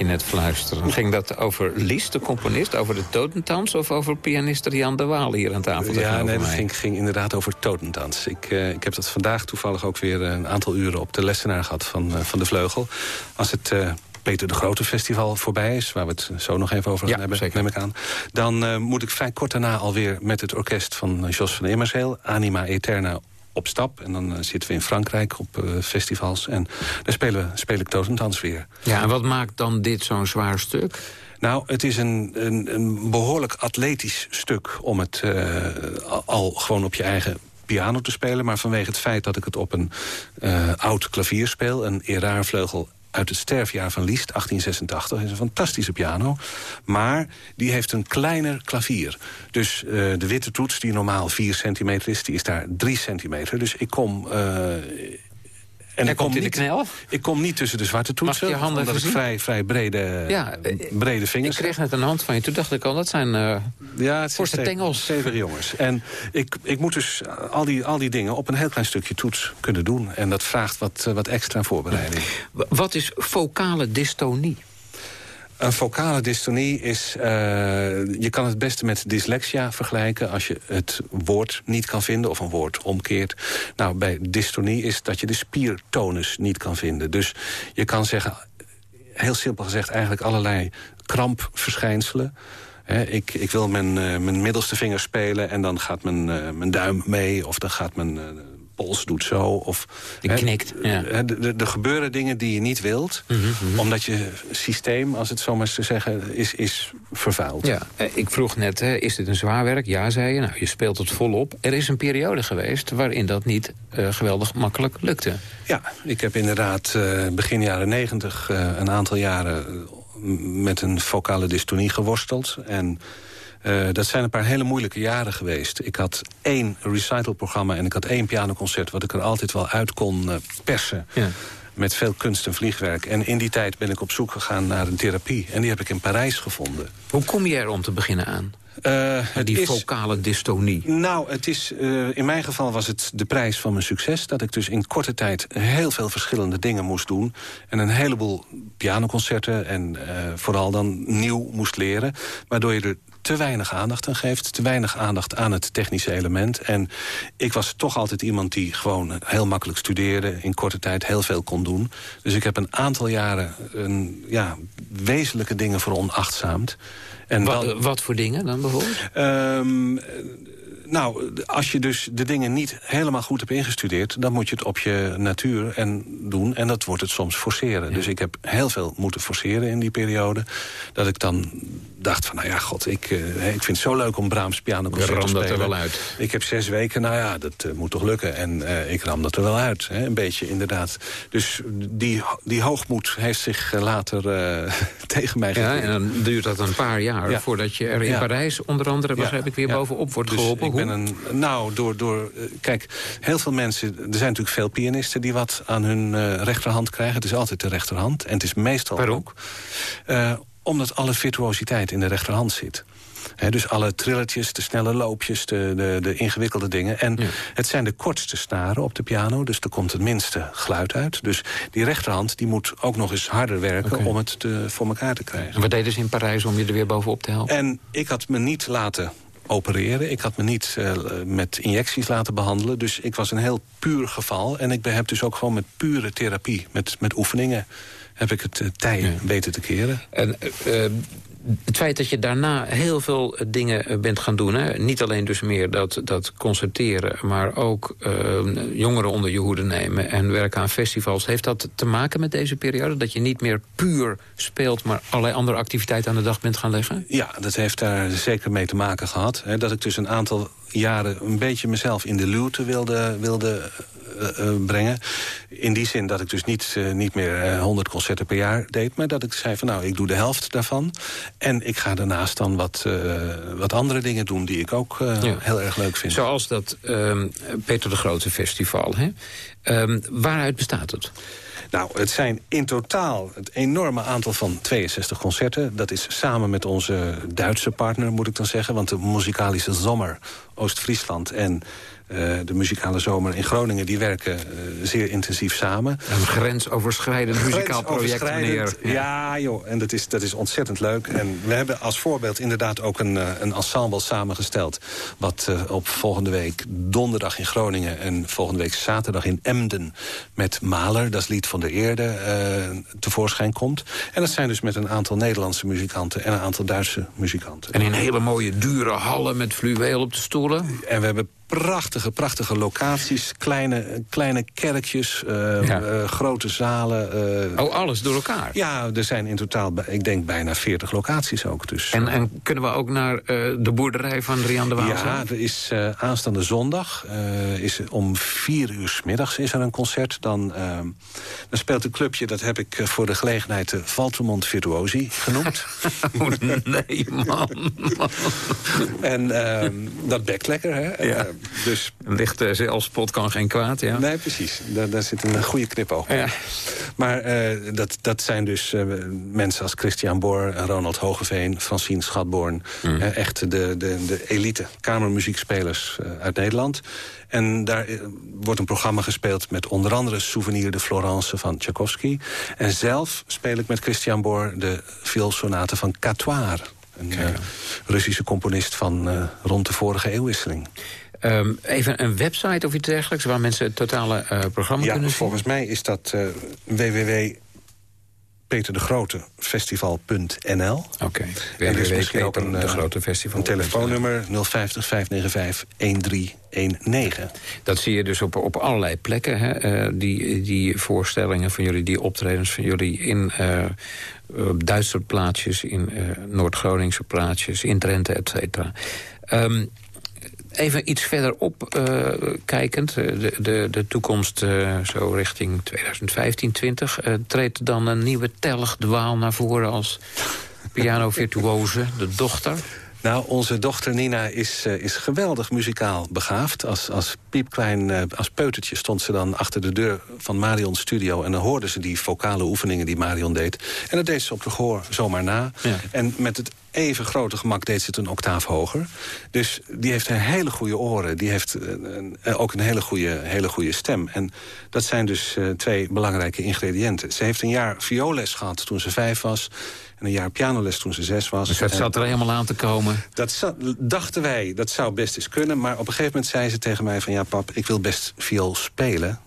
Je net fluisteren. Ging dat over Lies, de componist, over de Totentans... of over pianist Jan de Waal hier aan tafel? Ja, nee, dat ging, ging inderdaad over Totentans. Ik, uh, ik heb dat vandaag toevallig ook weer een aantal uren op de lessenaar gehad van, uh, van de Vleugel. Als het... Uh, Peter de Grote Festival voorbij is... waar we het zo nog even over gaan ja, hebben, zeker. neem ik aan... dan uh, moet ik vrij kort daarna alweer met het orkest van Jos van Immersheel... Anima Eterna op stap. En dan uh, zitten we in Frankrijk op uh, festivals. En daar spelen, speel ik Totentans weer. Ja, en wat maakt dan dit zo'n zwaar stuk? Nou, het is een, een, een behoorlijk atletisch stuk... om het uh, al gewoon op je eigen piano te spelen... maar vanwege het feit dat ik het op een uh, oud klavier speel... een Eraarvleugel uit het sterfjaar van Liszt, 1886. Dat is een fantastische piano. Maar die heeft een kleiner klavier. Dus uh, de witte toets, die normaal 4 centimeter is... die is daar 3 centimeter. Dus ik kom... Uh, en ik kom, niet, knel? ik kom niet tussen de zwarte toetsen. Mag je handen omdat ik vrij, vrij brede, ja, brede vingers Ik kreeg net een hand van je. Toen dacht ik al, dat zijn uh, ja, het tengels. Stevige jongens. En ik, ik moet dus al die, al die dingen op een heel klein stukje toets kunnen doen. En dat vraagt wat, wat extra voorbereiding. Wat is vocale dystonie? Een vocale dystonie is... Uh, je kan het beste met dyslexia vergelijken... als je het woord niet kan vinden of een woord omkeert. Nou, bij dystonie is dat je de spiertonus niet kan vinden. Dus je kan zeggen, heel simpel gezegd... eigenlijk allerlei krampverschijnselen... Ik, ik, wil mijn, uh, mijn middelste vinger spelen en dan gaat mijn, uh, mijn duim mee... of dan gaat mijn pols doet zo. Of, Die knikt, ja. Er gebeuren dingen die je niet wilt... Mm -hmm. omdat je systeem, als het zo maar te zeggen, is, is vervuild. Ja, ik vroeg net, hè, is dit een zwaar werk? Ja, zei je. Nou, je speelt het volop. Er is een periode geweest waarin dat niet uh, geweldig makkelijk lukte. Ja, ik heb inderdaad uh, begin jaren negentig uh, een aantal jaren met een vocale dystonie geworsteld. En uh, dat zijn een paar hele moeilijke jaren geweest. Ik had één recitalprogramma en ik had één pianoconcert... wat ik er altijd wel uit kon uh, persen. Ja. Met veel kunst en vliegwerk. En in die tijd ben ik op zoek gegaan naar een therapie. En die heb ik in Parijs gevonden. Hoe kom je er om te beginnen aan? Uh, die is, vocale dystonie. Nou, het is, uh, in mijn geval was het de prijs van mijn succes. Dat ik dus in korte tijd heel veel verschillende dingen moest doen. En een heleboel pianoconcerten en uh, vooral dan nieuw moest leren. Waardoor je er te weinig aandacht aan geeft. Te weinig aandacht aan het technische element. En ik was toch altijd iemand die gewoon heel makkelijk studeerde. In korte tijd heel veel kon doen. Dus ik heb een aantal jaren een, ja, wezenlijke dingen veronachtzaamd. En wat, dan, wat voor dingen dan bijvoorbeeld? Um, nou, als je dus de dingen niet helemaal goed hebt ingestudeerd... dan moet je het op je natuur en doen. En dat wordt het soms forceren. Ja. Dus ik heb heel veel moeten forceren in die periode. Dat ik dan dacht van, nou ja, god, ik, uh, ik vind het zo leuk om Brahms pianoconcert te spelen. dat er wel uit. Ik heb zes weken, nou ja, dat uh, moet toch lukken. En uh, ik ram dat er wel uit, hè, een beetje inderdaad. Dus die, die hoogmoed heeft zich later [laughs] tegen mij gegeven. Ja, en dan duurt dat een paar jaar ja. voordat je er in ja. Parijs onder andere, begrijp ik, weer bovenop wordt dus geholpen. Ik ben een, nou, door, door, kijk, heel veel mensen, er zijn natuurlijk veel pianisten die wat aan hun rechterhand krijgen. Het is altijd de rechterhand en het is meestal Waarom? ook omdat alle virtuositeit in de rechterhand zit. He, dus alle trilletjes, de snelle loopjes, de, de, de ingewikkelde dingen. En ja. het zijn de kortste snaren op de piano, dus er komt het minste geluid uit. Dus die rechterhand die moet ook nog eens harder werken okay. om het te, voor elkaar te krijgen. En wat deden ze in Parijs om je er weer bovenop te helpen? En ik had me niet laten opereren. Ik had me niet uh, met injecties laten behandelen. Dus ik was een heel puur geval. En ik heb dus ook gewoon met pure therapie, met, met oefeningen heb ik het uh, tij ja. weten te keren. En uh, het feit dat je daarna heel veel dingen bent gaan doen... Hè? niet alleen dus meer dat, dat concerteren... maar ook uh, jongeren onder je hoede nemen en werken aan festivals... heeft dat te maken met deze periode? Dat je niet meer puur speelt... maar allerlei andere activiteiten aan de dag bent gaan leggen? Ja, dat heeft daar zeker mee te maken gehad. Hè? Dat ik dus een aantal jaren een beetje mezelf in de luwte wilde, wilde brengen. In die zin dat ik dus niet, uh, niet meer 100 concerten per jaar deed... maar dat ik zei van nou, ik doe de helft daarvan. En ik ga daarnaast dan wat, wat andere dingen doen... die ik ook ja. heel erg leuk vind. Zoals dat um, Peter de Grote Festival. Hè? Um, waaruit bestaat het? Nou, het zijn in totaal het enorme aantal van 62 concerten. Dat is samen met onze Duitse partner, moet ik dan zeggen. Want de muzikalische Sommer Oost-Friesland en eh, de muzikale zomer in Groningen... die werken eh, zeer intensief samen. Een grensoverschrijdend muzikaal project, meneer. Ja. joh, en dat is, dat is ontzettend leuk. En we hebben als voorbeeld inderdaad ook een, een ensemble samengesteld... wat op volgende week donderdag in Groningen... en volgende week zaterdag in Emden met Maler... dat is lied van de Eerde, tevoorschijn komt. En dat zijn dus met een aantal Nederlandse muzikanten... en een aantal Duitse muzikanten. En in hele mooie, dure hallen met fluweel op de stoelen? En we hebben prachtige, prachtige locaties. Kleine, kleine kerkjes, uh, uh, grote zalen. Uh, oh, alles door elkaar? Ja, er zijn in totaal, ik denk, bijna 40 locaties ook. Dus, en, en kunnen we ook naar de boerderij van Rian de Waal Ja, er is aanstaande zondag. is om vier uur s middags is er een concert. Dan, dan speelt een clubje, dat heb ik voor de gelegenheid... de Valtremont Virtuosi genoemd. [laughs] oh, nee, man. [laughs] en ehm, dat bekt lekker, hè? Ja. Dus... Een lichte zeilspot kan geen kwaad, ja. Nee, precies. Daar, daar zit een goede knipoog ja. Maar uh, dat, dat zijn dus uh, mensen als Christian Boor, Ronald Hogeveen... Francine Schatborn. Mm. Uh, echt de, de, de elite kamermuziekspelers uit Nederland. En daar wordt een programma gespeeld met onder andere Souvenir de Florence van Tchaikovsky. En zelf speel ik met Christian Boor de vioolsonate van Catoire. Een Russische componist van rond de vorige eeuwwisseling. Um, even een website of iets dergelijks... waar mensen het totale uh, programma ja, kunnen zien? volgens mij is dat uh, www peterdegrotefestival.nl. Oké, okay. En er is misschien ook een, de Grote Festival. een telefoonnummer 050 595 1319. Dat zie je dus op, op allerlei plekken, hè? Uh, die, die voorstellingen van jullie, die optredens van jullie... in uh, Duitse plaatsjes, in uh, Noord-Groningse plaatsjes, in Drenthe, et cetera. Um, Even iets verderop uh, kijkend, eh, de, de, de toekomst uh, zo richting 2015, 20... Uh, treedt dan een nieuwe telg dwaal naar voren als piano-virtuose, de dochter... Nou, onze dochter Nina is, uh, is geweldig muzikaal begaafd. Als, als piepklein, uh, als peutertje stond ze dan achter de deur van Marion's studio... en dan hoorde ze die vocale oefeningen die Marion deed. En dat deed ze op de gehoor zomaar na. Ja. En met het even grote gemak deed ze het een octaaf hoger. Dus die heeft een hele goede oren. Die heeft een, ook een hele goede, hele goede stem. En dat zijn dus uh, twee belangrijke ingrediënten. Ze heeft een jaar vioolles gehad toen ze vijf was... en een jaar pianoles toen ze zes was. Dus dat zat er helemaal aan te komen? Dat zat, dachten wij, dat zou best eens kunnen. Maar op een gegeven moment zei ze tegen mij van... ja pap, ik wil best viool spelen.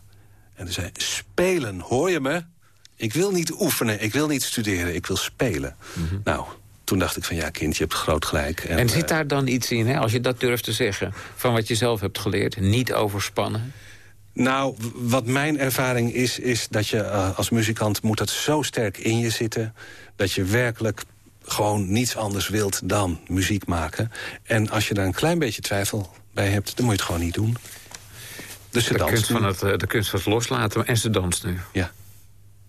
En toen zei spelen, hoor je me? Ik wil niet oefenen, ik wil niet studeren, ik wil spelen. Mm -hmm. Nou, toen dacht ik van ja, kind, je hebt groot gelijk. En, en zit daar dan iets in, hè, als je dat durft te zeggen... van wat je zelf hebt geleerd, niet overspannen? Nou, wat mijn ervaring is, is dat je uh, als muzikant... moet dat zo sterk in je zitten... dat je werkelijk gewoon niets anders wilt dan muziek maken. En als je daar een klein beetje twijfel bij hebt, dan moet je het gewoon niet doen. Dus de, kunst van het, de kunst van het loslaten en ze danst nu. Ja.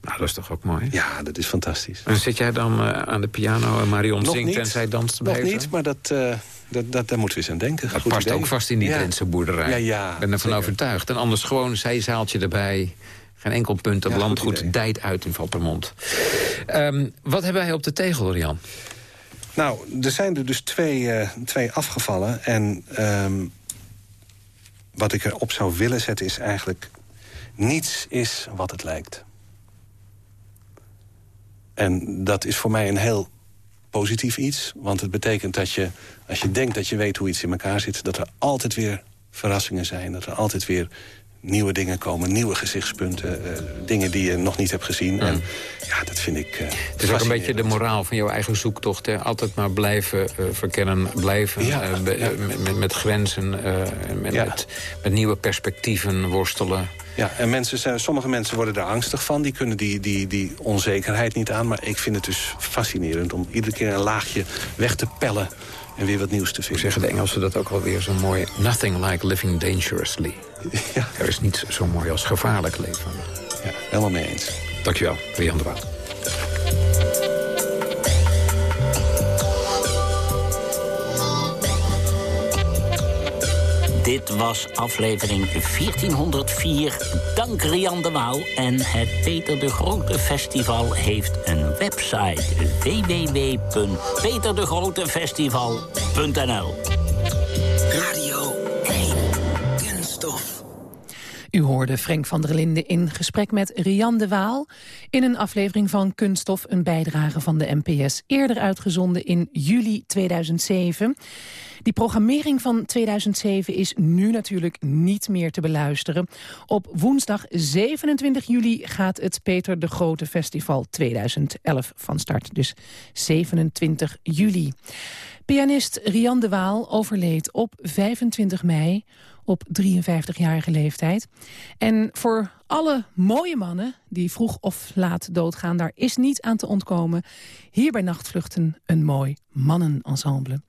Nou, dat is toch ook mooi? Ja, dat is fantastisch. En zit jij dan uh, aan de piano en Marion Nog zingt niet. en zij danst Nog niet, maar dat, uh, dat, dat, daar moeten we eens aan denken. Dat Goed past idee. ook vast in die ja. Drentse boerderij. Ja, ja. Ik ben ervan zeker. overtuigd. En anders gewoon een zijzaaltje erbij. Geen enkel punt. Ja, landgoed dijt uit in Valpermond. Um, wat hebben wij op de tegel, Jan? Nou, er zijn er dus twee, uh, twee afgevallen. En um, wat ik erop zou willen zetten is eigenlijk... niets is wat het lijkt. En dat is voor mij een heel positief iets. Want het betekent dat je, als je denkt dat je weet hoe iets in elkaar zit... dat er altijd weer verrassingen zijn. Dat er altijd weer nieuwe dingen komen, nieuwe gezichtspunten. Uh, dingen die je nog niet hebt gezien. Mm. En ja, dat vind ik uh, Het is ook een beetje de moraal van jouw eigen zoektocht. Hè? Altijd maar blijven uh, verkennen, blijven ja, ja. Met, met, grenzen... met, ja. met, met nieuwe perspectieven worstelen. Ja, en mensen zijn, sommige mensen worden daar angstig van. Die kunnen die, die, die onzekerheid niet aan. Maar ik vind het dus fascinerend om iedere keer een laagje weg te pellen... en weer wat nieuws te vinden. Zeggen de Engelsen dat ook alweer zo mooi? Nothing like living dangerously. [laughs] Ja. Er is niets zo mooi als gevaarlijk leven. Ja, helemaal mee eens. Dankjewel, Rian de Waal. Dit was aflevering 1404. Dank Rian de Waal. En het Peter de Grote Festival heeft een website. www.peterdegrotefestival.nl Radio U hoorde Frank van der Linden in gesprek met Rian de Waal... in een aflevering van Kunststof, een bijdrage van de NPS... eerder uitgezonden in juli 2007. Die programmering van 2007 is nu natuurlijk niet meer te beluisteren. Op woensdag 27 juli gaat het Peter de Grote Festival 2011 van start. Dus 27 juli. Pianist Rian de Waal overleed op 25 mei op 53-jarige leeftijd. En voor alle mooie mannen die vroeg of laat doodgaan... daar is niet aan te ontkomen. Hier bij Nachtvluchten een mooi mannenensemble.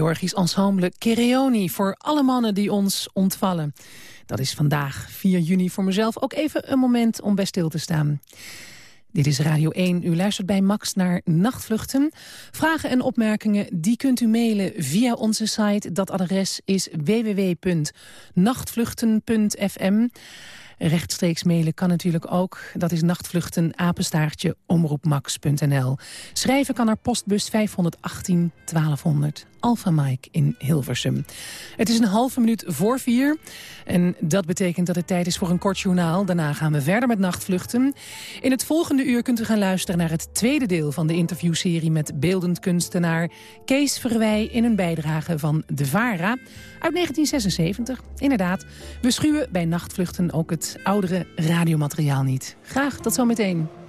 Georgisch ensemble Kereoni voor alle mannen die ons ontvallen. Dat is vandaag, 4 juni, voor mezelf ook even een moment om bij stil te staan. Dit is Radio 1. U luistert bij Max naar Nachtvluchten. Vragen en opmerkingen die kunt u mailen via onze site. Dat adres is www.nachtvluchten.fm. Rechtstreeks mailen kan natuurlijk ook. Dat is nachtvluchten apenstaartje omroepmax.nl. Schrijven kan naar postbus 518 1200 Alpha Mike in Hilversum. Het is een halve minuut voor vier. En dat betekent dat het tijd is voor een kort journaal. Daarna gaan we verder met nachtvluchten. In het volgende uur kunt u gaan luisteren naar het tweede deel van de interviewserie met beeldend kunstenaar Kees Verwij in een bijdrage van De Vara uit 1976. Inderdaad, we schuwen bij nachtvluchten ook het oudere radiomateriaal niet. Graag, tot zometeen.